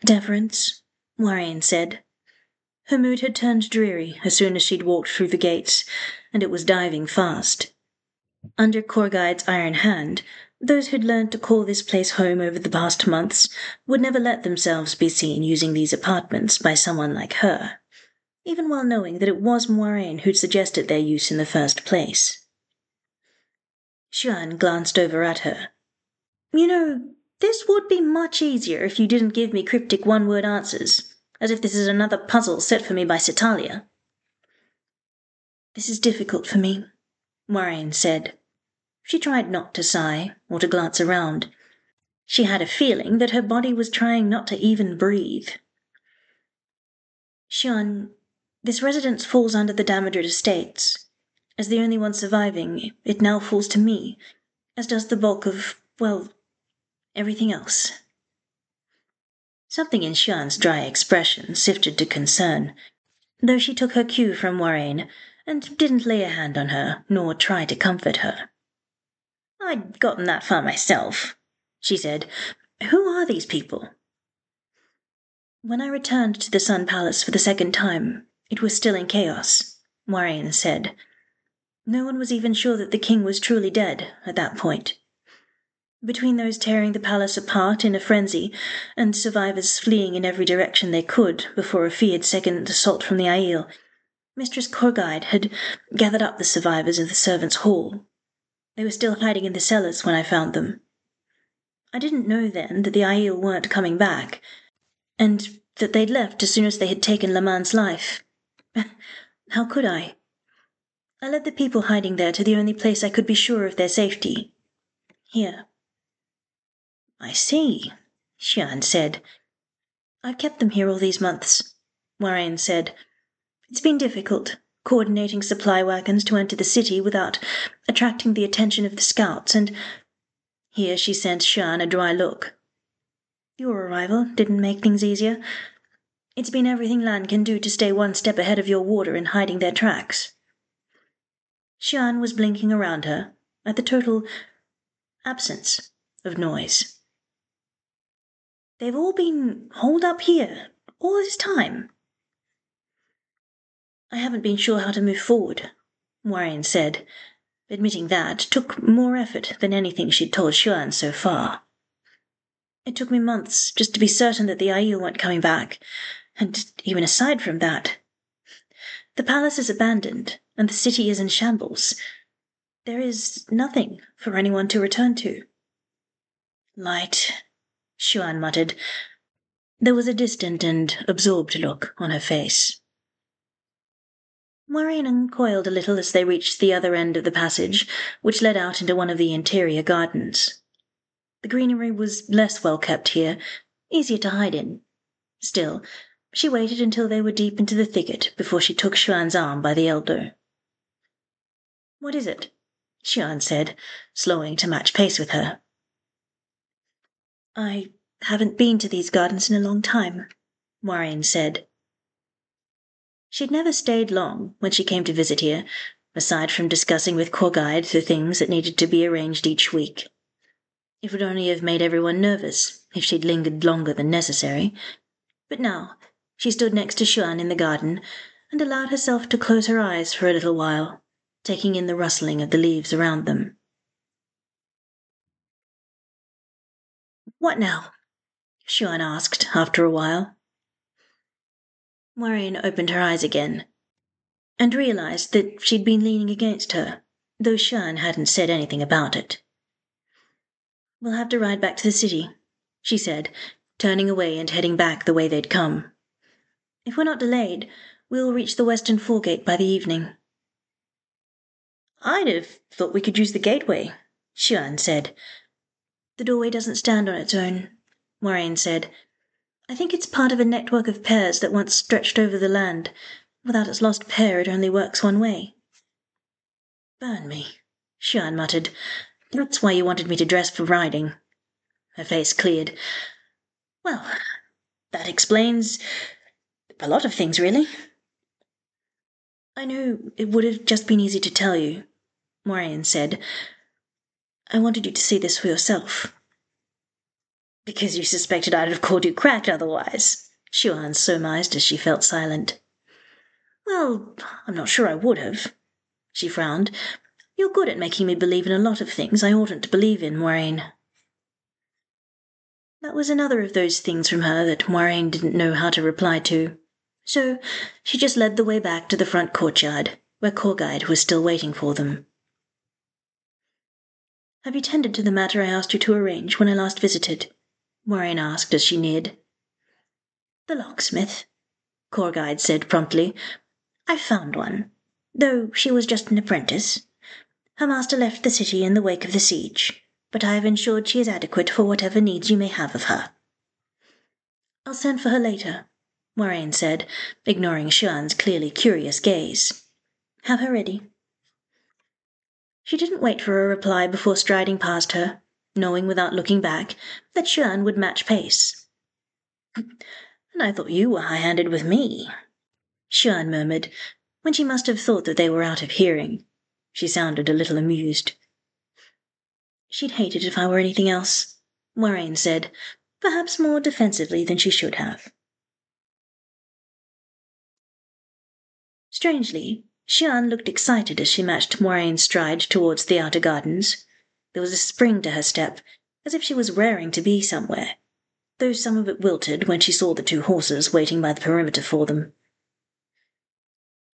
Deference, Moiraine said. Her mood had turned dreary as soon as she'd walked through the gates, and it was diving fast. Under Corps Guide's iron hand, those who'd learned to call this place home over the past months would never let themselves be seen using these apartments by someone like her, even while knowing that it was Moiraine who'd suggested their use in the first place. Siuan glanced over at her. You know, this would be much easier if you didn't give me cryptic one word answers, as if this is another puzzle set for me by Setalia. This is difficult for me, Moiraine said. She tried not to sigh or to glance around. She had a feeling that her body was trying not to even breathe. Siuan, this residence falls under the Damodred Estates. As the only one surviving, it now falls to me, as does the bulk of, well, everything else. Something in Siuan's dry expression sifted to concern, though she took her cue from Moiraine and didn't lay a hand on her nor try to comfort her. I'd gotten that far myself, she said. Who are these people? When I returned to the Sun Palace for the second time, it was still in chaos, Moiraine said. No one was even sure that the king was truly dead at that point. Between those tearing the palace apart in a frenzy, and survivors fleeing in every direction they could before a feared second assault from the Aiel, Mistress Korgide had gathered up the survivors of the servants' hall they were still hiding in the cellars when I found them. I didn't know then that the Aiel weren't coming back, and that they'd left as soon as they had taken Laman's life. How could I? I led the people hiding there to the only place I could be sure of their safety. Here. I see, Siuan said. I've kept them here all these months, Moiraine said. It's been difficult, coordinating supply wagons to enter the city without attracting the attention of the scouts, and here she sent Siuan a dry look. Your arrival didn't make things easier. It's been everything Lan can do to stay one step ahead of your warder in hiding their tracks. Siuan was blinking around her at the total absence of noise. They've all been holed up here all this time, I haven't been sure how to move forward, Moiraine said, admitting that took more effort than anything she'd told Siuan so far. It took me months just to be certain that the Aiel weren't coming back, and even aside from that, the palace is abandoned and the city is in shambles. There is nothing for anyone to return to. Light, Siuan muttered. There was a distant and absorbed look on her face. Moiraine uncoiled a little as they reached the other end of the passage, which led out into one of the interior gardens. The greenery was less well kept here, easier to hide in. Still, she waited until they were deep into the thicket before she took Siuan's arm by the elbow. What is it? Siuan said, slowing to match pace with her. I haven't been to these gardens in a long time, Moiraine said. She'd never stayed long when she came to visit here, aside from discussing with Korgide the things that needed to be arranged each week. It would only have made everyone nervous if she'd lingered longer than necessary. But now she stood next to Siuan in the garden and allowed herself to close her eyes for a little while, taking in the rustling of the leaves around them. What now? Siuan asked after a while. Moiraine opened her eyes again and realized that she'd been leaning against her, though Siuan hadn't said anything about it. We'll have to ride back to the city, she said, turning away and heading back the way they'd come. If we're not delayed, we'll reach the western foregate by the evening. I'd have thought we could use the gateway, Siuan said. The doorway doesn't stand on its own, Moiraine said. I think it's part of a network of pairs that once stretched over the land. Without its lost pair, it only works one way. Burn me, Siuan muttered. That's why you wanted me to dress for riding. Her face cleared. Well, that explains a lot of things, really. I know it would have just been easy to tell you, Moiraine said. I wanted you to see this for yourself. Because you suspected I'd have called you cracked otherwise, Siuan surmised as she felt silent. Well, I'm not sure I would have. She frowned. You're good at making me believe in a lot of things I oughtn't to believe in, Moiraine. That was another of those things from her that Moiraine didn't know how to reply to. So she just led the way back to the front courtyard, where Korgide was still waiting for them. Have you tended to the matter I asked you to arrange when I last visited? Moiraine asked as she neared. The locksmith, Korgide said promptly. I've found one, though she was just an apprentice. Her master left the city in the wake of the siege, but I have ensured she is adequate for whatever needs you may have of her. I'll send for her later, Moiraine said, ignoring Siuan's clearly curious gaze. Have her ready. She didn't wait for a reply before striding past her, knowing without looking back that Siuan would match pace. And I thought you were high handed with me, Siuan murmured, when she must have thought that they were out of hearing. She sounded a little amused. She'd hate it if I were anything else, Moiraine said, perhaps more defensively than she should have. Strangely, Siuan looked excited as she matched Moiraine's stride towards the outer gardens. There was a spring to her step, as if she was raring to be somewhere, though some of it wilted when she saw the two horses waiting by the perimeter for them.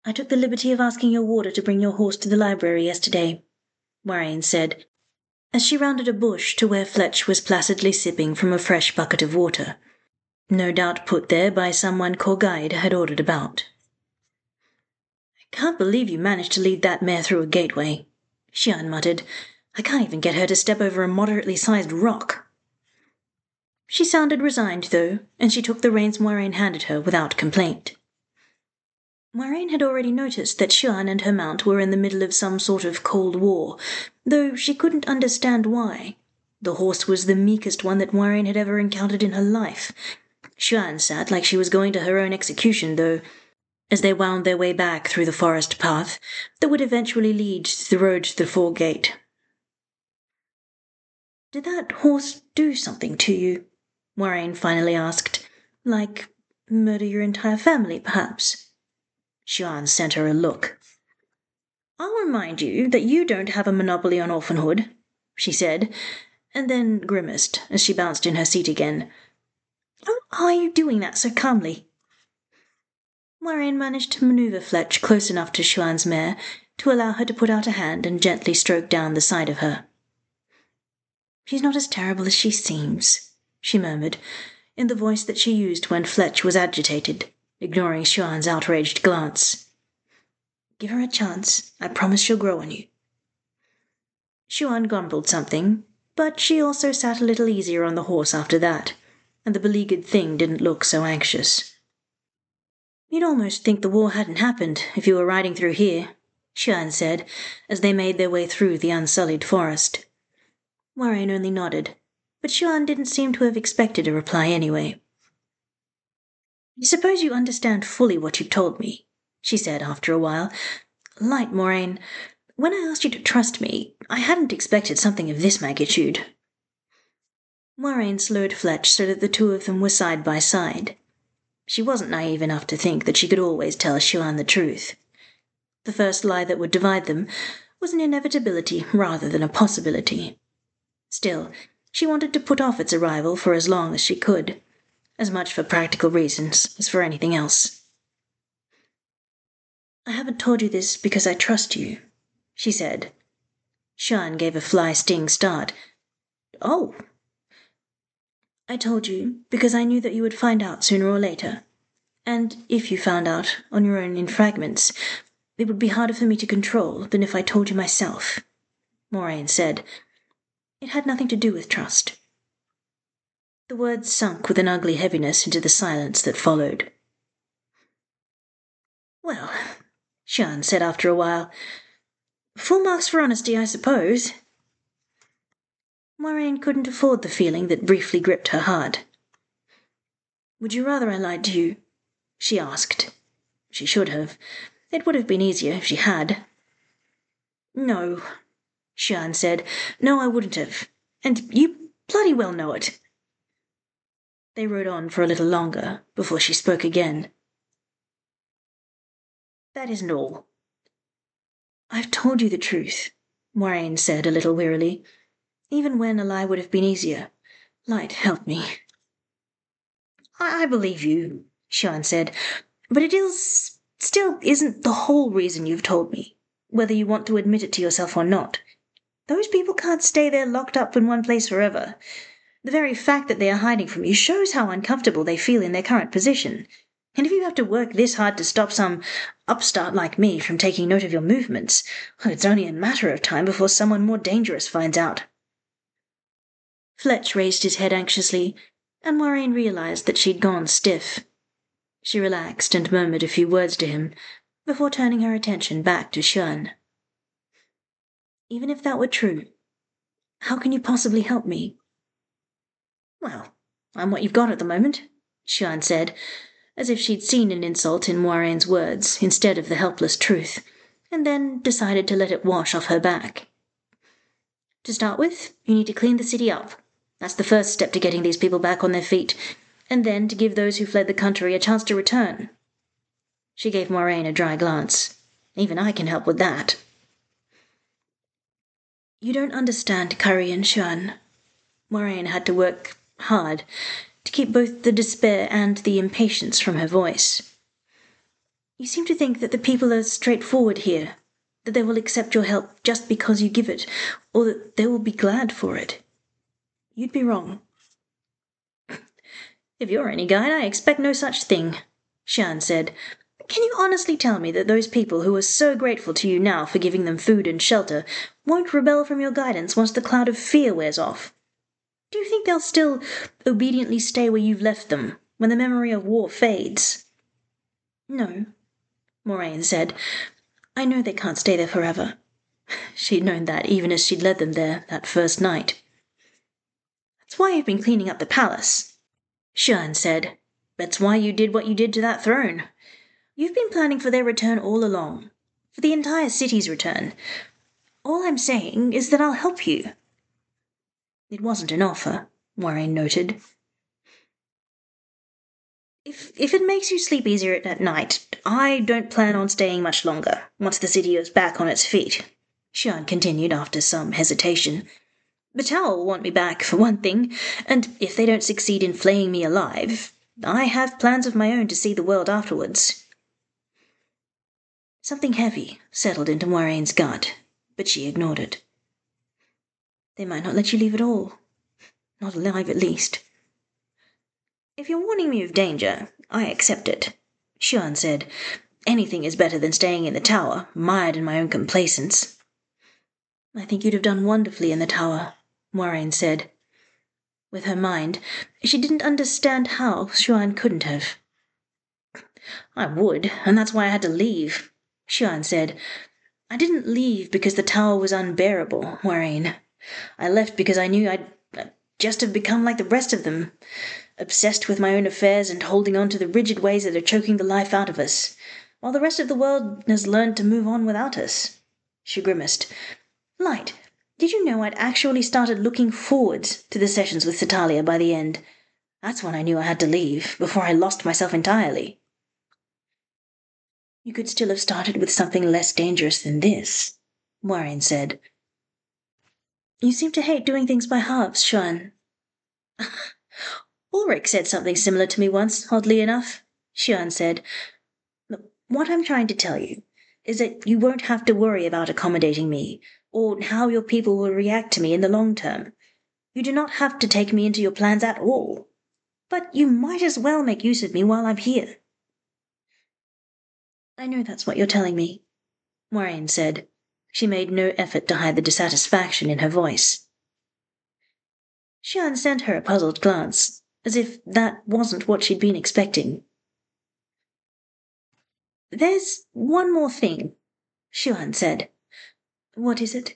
I took the liberty of asking your warder to bring your horse to the library yesterday, Moiraine said, as she rounded a bush to where Fletch was placidly sipping from a fresh bucket of water, no doubt put there by someone Korgide had ordered about. Can't believe you managed to lead that mare through a gateway, Siuan muttered. I can't even get her to step over a moderately sized rock. She sounded resigned, though, and she took the reins Moiraine handed her without complaint. Moiraine had already noticed that Siuan and her mount were in the middle of some sort of cold war, though she couldn't understand why. The horse was the meekest one that Moiraine had ever encountered in her life. Siuan sat like she was going to her own execution, though, as they wound their way back through the forest path that would eventually lead to the road to the foregate. Did that horse do something to you? Moiraine finally asked. Like murder your entire family, perhaps? Siuan sent her a look. I'll remind you that you don't have a monopoly on orphanhood, she said, and then grimaced as she bounced in her seat again. How are you doing that so calmly? Moiraine managed to maneuver Fletch close enough to Siuan's mare to allow her to put out a hand and gently stroke down the side of her. She's not as terrible as she seems, she murmured, in the voice that she used when Fletch was agitated, ignoring Siuan's outraged glance. Give her a chance. I promise she'll grow on you. Siuan grumbled something, but she also sat a little easier on the horse after that, and the beleaguered thing didn't look so anxious. You'd almost think the war hadn't happened if you were riding through here, Siuan said, as they made their way through the unsullied forest. Moiraine only nodded, but Siuan didn't seem to have expected a reply anyway. I suppose you understand fully what you've told me, she said after a while. Light, Moiraine, when I asked you to trust me, I hadn't expected something of this magnitude. Moiraine slowed Fletch so that the two of them were side by side. She wasn't naive enough to think that she could always tell Siuan the truth. The first lie that would divide them was an inevitability rather than a possibility. Still, she wanted to put off its arrival for as long as she could, as much for practical reasons as for anything else. I haven't told you this because I trust you, she said. Siuan gave a fly sting start. Oh. I told you because I knew that you would find out sooner or later. And if you found out on your own in fragments, it would be harder for me to control than if I told you myself, Moiraine said. It had nothing to do with trust. The words sunk with an ugly heaviness into the silence that followed. Well, Siuan said after a while, full marks for honesty, I suppose. Moiraine couldn't afford the feeling that briefly gripped her heart. Would you rather I lied to you? she asked. She should have. It would have been easier if she had. No, Siuan said. No, I wouldn't have. And you bloody well know it. They rode on for a little longer before she spoke again. That isn't all. I've told you the truth, Moiraine said a little wearily. Even when a lie would have been easier. Light help me. I, believe you, Siuan said, but it is still isn't the whole reason you've told me, whether you want to admit it to yourself or not. Those people can't stay there locked up in one place forever. The very fact that they are hiding from you shows how uncomfortable they feel in their current position. And if you have to work this hard to stop some upstart like me from taking note of your movements, it's only a matter of time before someone more dangerous finds out. Fletch raised his head anxiously, and Moiraine realized that she'd gone stiff. She relaxed and murmured a few words to him before turning her attention back to Siuan. Even if that were true, how can you possibly help me? Well, I'm what you've got at the moment, Siuan said, as if she'd seen an insult in Moiraine's words instead of the helpless truth, and then decided to let it wash off her back. To start with, you need to clean the city up. That's the first step to getting these people back on their feet and then to give those who fled the country a chance to return. She gave Moiraine a dry glance. Even I can help with that. You don't understand Curry and Siuan. Moiraine had to work hard to keep both the despair and the impatience from her voice. You seem to think that the people are straightforward here, that they will accept your help just because you give it, or that they will be glad for it. You'd be wrong. If you're any guide, I expect no such thing, Siuan said. Can you honestly tell me that those people who are so grateful to you now for giving them food and shelter won't rebel from your guidance once the cloud of fear wears off? Do you think they'll still obediently stay where you've left them when the memory of war fades? No, Moiraine said. I know they can't stay there forever. She'd known that even as she'd led them there that first night. That's why I've been cleaning up the palace. Siuan said. That's why you did what you did to that throne. You've been planning for their return all along, for the entire city's return. All I'm saying is that I'll help you. It wasn't an offer, Moiraine noted. If, if it makes you sleep easier at night, I don't plan on staying much longer, once the city is back on its feet, Siuan continued after some hesitation. The tower will want me back, for one thing, and if they don't succeed in flaying me alive, I have plans of my own to see the world afterwards. Something heavy settled into Moiraine's gut, but she ignored it. They might not let you leave at all. Not alive, at least. If you're warning me of danger, I accept it, Siuan said. Anything is better than staying in the tower, mired in my own complacence. I think you'd have done wonderfully in the tower, Moiraine said. With her mind, she didn't understand how Siuan couldn't have. I would, and that's why I had to leave, Siuan said. I didn't leave because the tower was unbearable, Moiraine. I left because I knew I'd just have become like the rest of them, obsessed with my own affairs and holding on to the rigid ways that are choking the life out of us, while the rest of the world has learned to move on without us. She grimaced. Light, did you know I'd actually started looking forwards to the sessions with Satalia by the end? That's when I knew I had to leave, before I lost myself entirely. You could still have started with something less dangerous than this, Moiraine said. You seem to hate doing things by halves, Siuan. Ulrich said something similar to me once, oddly enough, Siuan said. What I'm trying to tell you is that you won't have to worry about accommodating me, or how your people will react to me in the long term. You do not have to take me into your plans at all. But you might as well make use of me while I'm here. I know that's what you're telling me, Moiraine said. She made no effort to hide the dissatisfaction in her voice. Siuan sent her a puzzled glance, as if that wasn't what she'd been expecting. There's one more thing, Siuan said. What is it?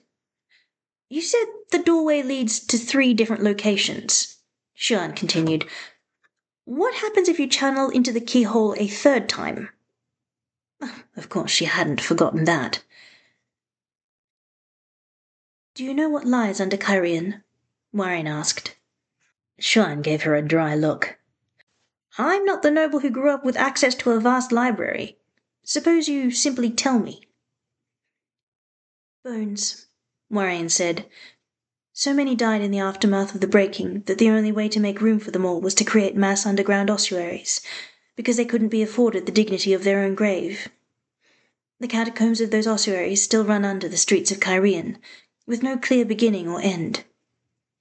You said the doorway leads to three different locations, Siuan continued. What happens if you channel into the keyhole a third time? Of course, she hadn't forgotten that. Do you know what lies under Cairhien? Moiraine asked. Siuan gave her a dry look. I'm not the noble who grew up with access to a vast library. Suppose you simply tell me. Bones, Moiraine said. So many died in the aftermath of the breaking that the only way to make room for them all was to create mass underground ossuaries, because they couldn't be afforded the dignity of their own grave. The catacombs of those ossuaries still run under the streets of Cairhien, with no clear beginning or end.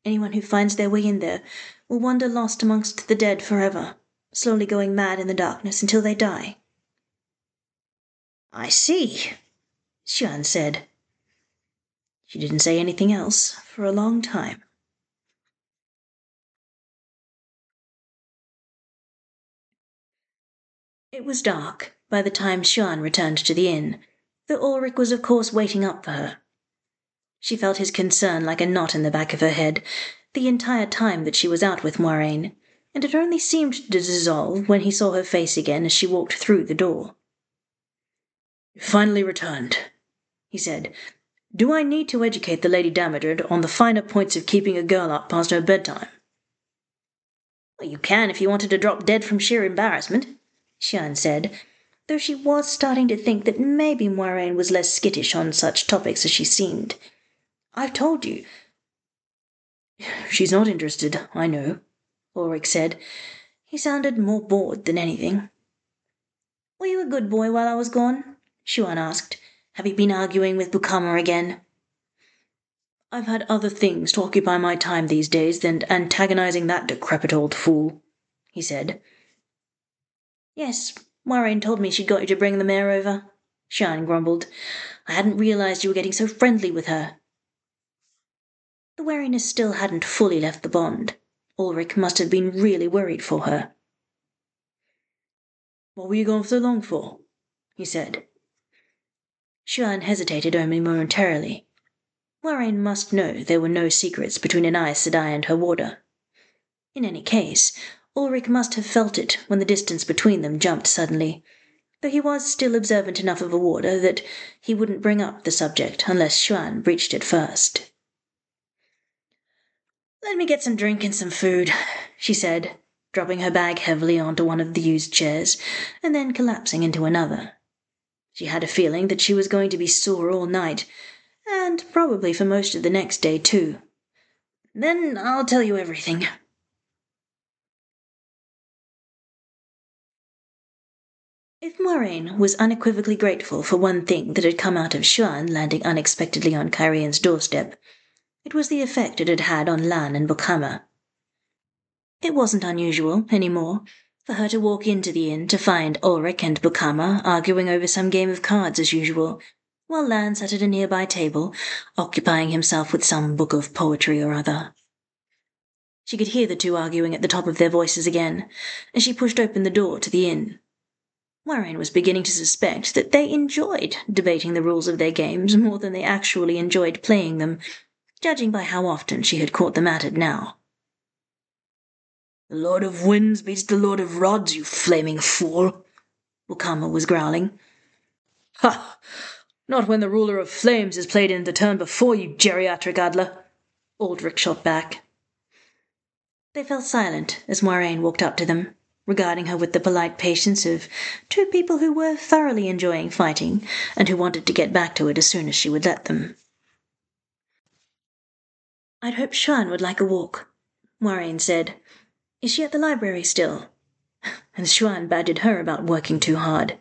Anyone who finds their way in there will wander lost amongst the dead forever, slowly going mad in the darkness until they die. I see, Siuan said. She didn't say anything else for a long time. It was dark by the time Siuan returned to the inn, though Ulrich was of course waiting up for her. She felt his concern like a knot in the back of her head the entire time that she was out with Moiraine, and it only seemed to dissolve when he saw her face again as she walked through the door. Finally returned, he said. Do I need to educate the Lady Damodred on the finer points of keeping a girl up past her bedtime? Well, you can if you wanted to drop dead from sheer embarrassment, Siuan said, though she was starting to think that maybe Moiraine was less skittish on such topics as she seemed. I've told you. She's not interested, I know, Ulrich said. He sounded more bored than anything. Were you a good boy while I was gone? Siuan asked. Have you been arguing with Bukama again? I've had other things to occupy my time these days than antagonizing that decrepit old fool, he said. Yes, Moiraine told me she'd got you to bring the mare over. Siuan grumbled. I hadn't realized you were getting so friendly with her. The wariness still hadn't fully left the bond. Ulrich must have been really worried for her. What were you gone so long for? he said. Siuan hesitated only momentarily. Moiraine must know there were no secrets between an Aes Sedai and her warder. In any case, Ulrich must have felt it when the distance between them jumped suddenly, though he was still observant enough of a warder that he wouldn't bring up the subject unless Siuan breached it first. Let me get some drink and some food, she said, dropping her bag heavily onto one of the used chairs, and then collapsing into another. She had a feeling that she was going to be sore all night, and probably for most of the next day, too. Then I'll tell you everything. If Moiraine was unequivocally grateful for one thing that had come out of Siuan landing unexpectedly on Cairhien's doorstep, it was the effect it had had on Lan and Bukama. It wasn't unusual, any more, for her to walk into the inn to find Ulrich and Bukama arguing over some game of cards as usual, while Lan sat at a nearby table, occupying himself with some book of poetry or other. She could hear the two arguing at the top of their voices again, and she pushed open the door to the inn. Moiraine was beginning to suspect that they enjoyed debating the rules of their games more than they actually enjoyed playing them, judging by how often she had caught them at it now. The Lord of Winds beats the Lord of Rods, you flaming fool, Bukama was growling. Ha! Not when the ruler of flames has played in the turn before you, geriatric Adler, Aldrich shot back. They fell silent as Moiraine walked up to them, regarding her with the polite patience of two people who were thoroughly enjoying fighting and who wanted to get back to it as soon as she would let them. I'd hoped Siuan would like a walk, Moiraine said. Is she at the library still? And Siuan badgered her about working too hard.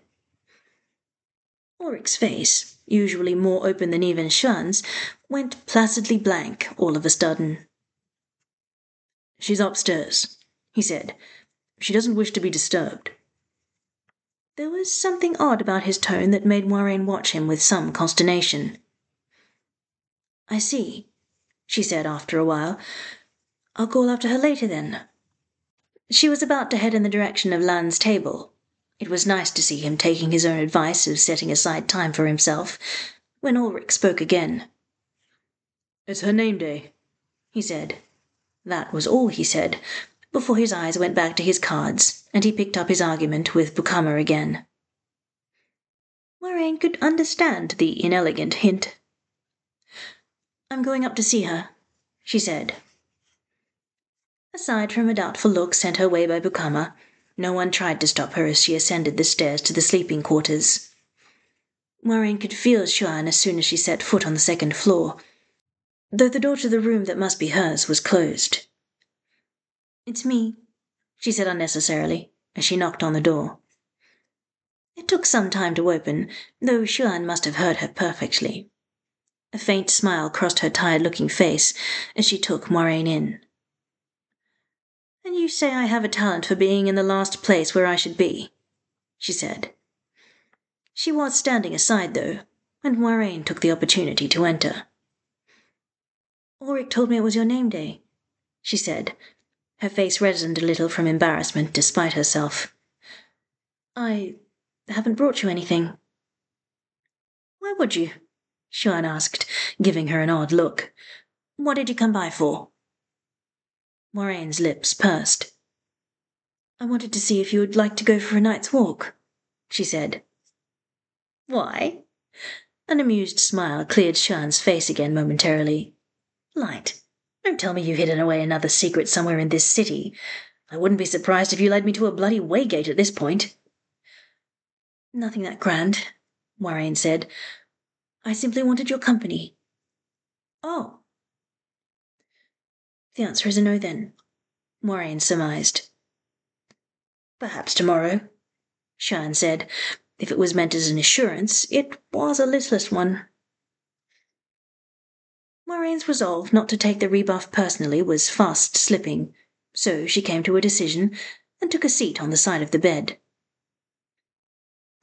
Ulrich's face, usually more open than even Siuan's, went placidly blank all of a sudden. She's upstairs, he said. She doesn't wish to be disturbed. There was something odd about his tone that made Moiraine watch him with some consternation. I see, she said after a while. I'll call after her later then. She was about to head in the direction of Lan's table. It was nice to see him taking his own advice of setting aside time for himself, when Ulrich spoke again. It's her name day, he said. That was all he said, before his eyes went back to his cards and he picked up his argument with Bukama again. Moiraine could understand the inelegant hint. I'm going up to see her, she said. Aside from a doubtful look sent her way by Bukama, no one tried to stop her as she ascended the stairs to the sleeping quarters. Moiraine could feel Siuan as soon as she set foot on the second floor, though the door to the room that must be hers was closed. It's me, she said unnecessarily, as she knocked on the door. It took some time to open, though Siuan must have heard her perfectly. A faint smile crossed her tired looking face as she took Moiraine in. And you say I have a talent for being in the last place where I should be, she said. She was standing aside, though, and Moiraine took the opportunity to enter. Ulrich told me it was your name day, she said. Her face reddened a little from embarrassment despite herself. I haven't brought you anything. Why would you? Siuan asked, giving her an odd look. What did you come by for? Moiraine's lips pursed. I wanted to see if you would like to go for a night's walk, she said. Why? An amused smile cleared Siuan's face again momentarily. Light. Don't tell me you've hidden away another secret somewhere in this city. I wouldn't be surprised if you led me to a bloody waygate at this point. Nothing that grand, Moiraine said. I simply wanted your company. Oh. The answer is a no then, Moiraine surmised. Perhaps tomorrow, Siuan said. If it was meant as an assurance, it was a listless one. Moiraine's resolve not to take the rebuff personally was fast slipping, so she came to a decision and took a seat on the side of the bed.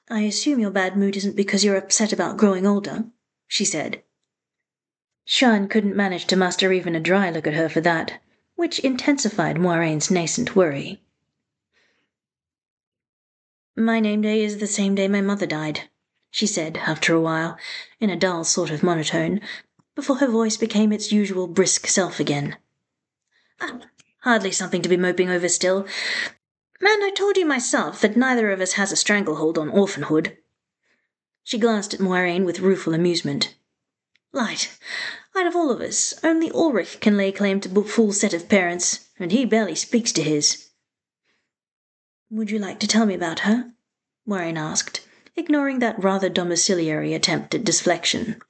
I assume your bad mood isn't because you're upset about growing older, she said. Siuan couldn't manage to muster even a dry look at her for that, which intensified Moiraine's nascent worry. My name day is the same day my mother died, she said after a while, in a dull sort of monotone, before her voice became its usual brisk self again. Ah, hardly something to be moping over still. And I told you myself that neither of us has a stranglehold on orphanhood. She glanced at Moiraine with rueful amusement. Light, out of all of us, only Ulrich can lay claim to a full set of parents, and he barely speaks to his. Would you like to tell me about her? Moiraine asked, ignoring that rather domiciliary attempt at deflection.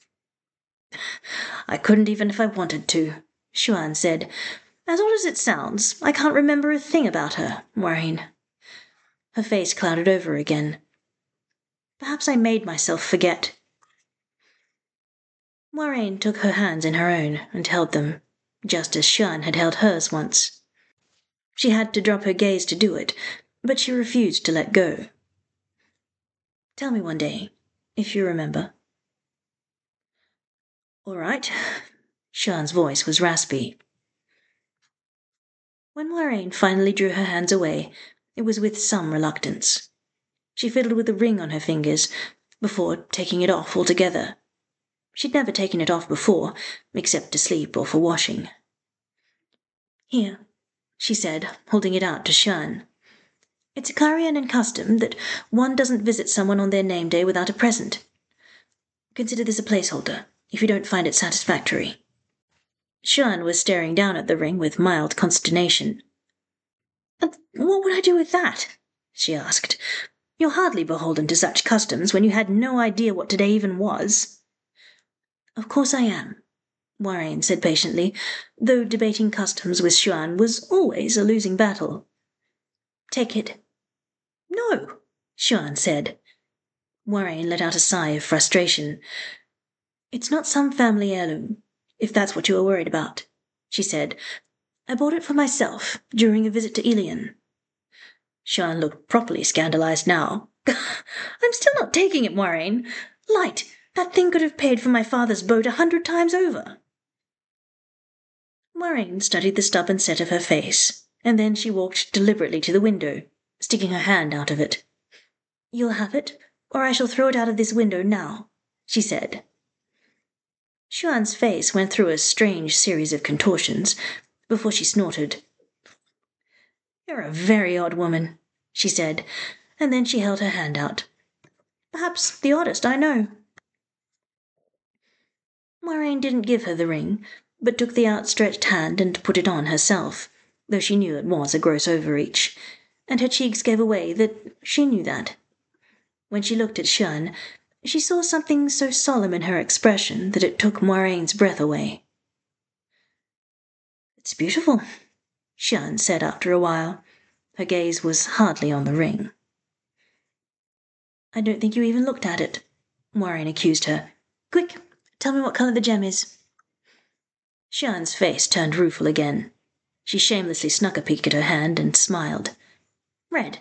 I couldn't even if I wanted to, Siuan said. As odd as it sounds, I can't remember a thing about her, Moiraine. Her face clouded over again. Perhaps I made myself forget. Moiraine took her hands in her own and held them, just as Siuan had held hers once. She had to drop her gaze to do it, but she refused to let go. Tell me one day, if you remember. All right. Siuan's voice was raspy. When Moiraine finally drew her hands away, it was with some reluctance. She fiddled with the ring on her fingers before taking it off altogether. She'd never taken it off before, except to sleep or for washing. Here, she said, holding it out to Siuan. It's a Cairhienin custom that one doesn't visit someone on their name day without a present. Consider this a placeholder, if you don't find it satisfactory. Siuan was staring down at the ring with mild consternation. And what would I do with that? she asked. You're hardly beholden to such customs when you had no idea what today even was. Of course I am, Moiraine said patiently, though debating customs with Siuan was always a losing battle. Take it. No, Siuan said. Moiraine let out a sigh of frustration. It's not some family heirloom if that's what you are worried about, she said. I bought it for myself during a visit to Illian. Siuan looked properly scandalized now. I'm still not taking it, Moiraine. Light, that thing could have paid for my father's boat a hundred times over. Moiraine studied the stubborn set of her face, and then she walked deliberately to the window, sticking her hand out of it. You'll have it, or I shall throw it out of this window now, she said. Siuan's face went through a strange series of contortions before she snorted. You're a very odd woman, she said, and then she held her hand out. Perhaps the oddest I know. Moiraine didn't give her the ring, but took the outstretched hand and put it on herself, though she knew it was a gross overreach, and her cheeks gave away that she knew that. When she looked at Siuan, she saw something so solemn in her expression that it took Moiraine's breath away. It's beautiful, Siuan said after a while. Her gaze was hardly on the ring. I don't think you even looked at it, Moiraine accused her. Quick, tell me what colour the gem is. Siuan's face turned rueful again. She shamelessly snuck a peek at her hand and smiled. Red.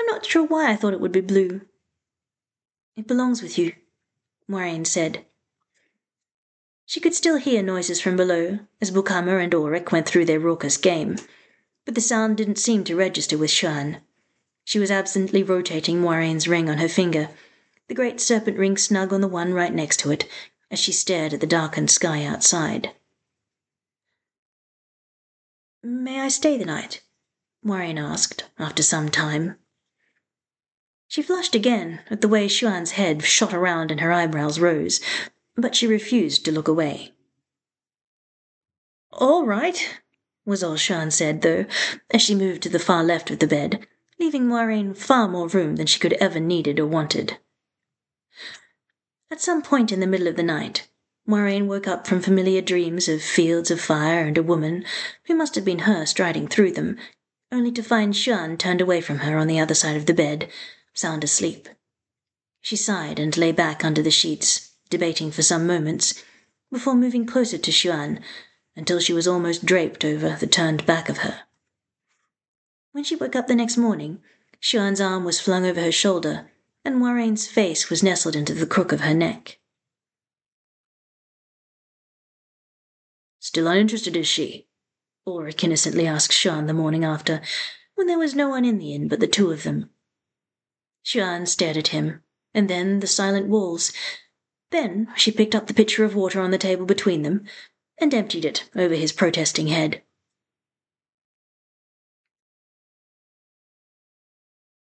I'm not sure why I thought it would be blue. It belongs with you, Moiraine said. She could still hear noises from below as Bukama and Auric went through their raucous game, but the sound didn't seem to register with Siuan. She was absently rotating Moiraine's ring on her finger, the great serpent ring snug on the one right next to it, as she stared at the darkened sky outside. May I stay the night? Moiraine asked, after some time. She flushed again at the way Siuan's head shot around and her eyebrows rose, but she refused to look away. All right, was all Siuan said, though, as she moved to the far left of the bed, leaving Moiraine far more room than she could ever needed or wanted. At some point in the middle of the night, Moiraine woke up from familiar dreams of fields of fire and a woman, who must have been her striding through them, only to find Siuan turned away from her on the other side of the bed, sound asleep. She sighed and lay back under the sheets, debating for some moments, before moving closer to Siuan until she was almost draped over the turned back of her. When she woke up the next morning, Siuan's arm was flung over her shoulder, and Moiraine's face was nestled into the crook of her neck. Still uninterested, is she? Auric innocently asked Siuan the morning after, when there was no one in the inn but the two of them. Siuan stared at him, and then the silent walls. Then she picked up the pitcher of water on the table between them and emptied it over his protesting head.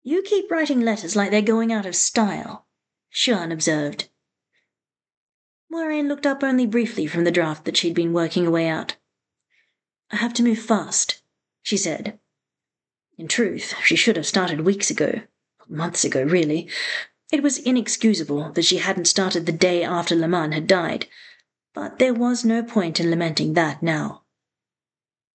You keep writing letters like they're going out of style, Siuan observed. Moiraine looked up only briefly from the draft that she'd been working away at. I have to move fast, she said. In truth, she should have started weeks ago months ago, really. It was inexcusable that she hadn't started the day after Laman had died, but there was no point in lamenting that now.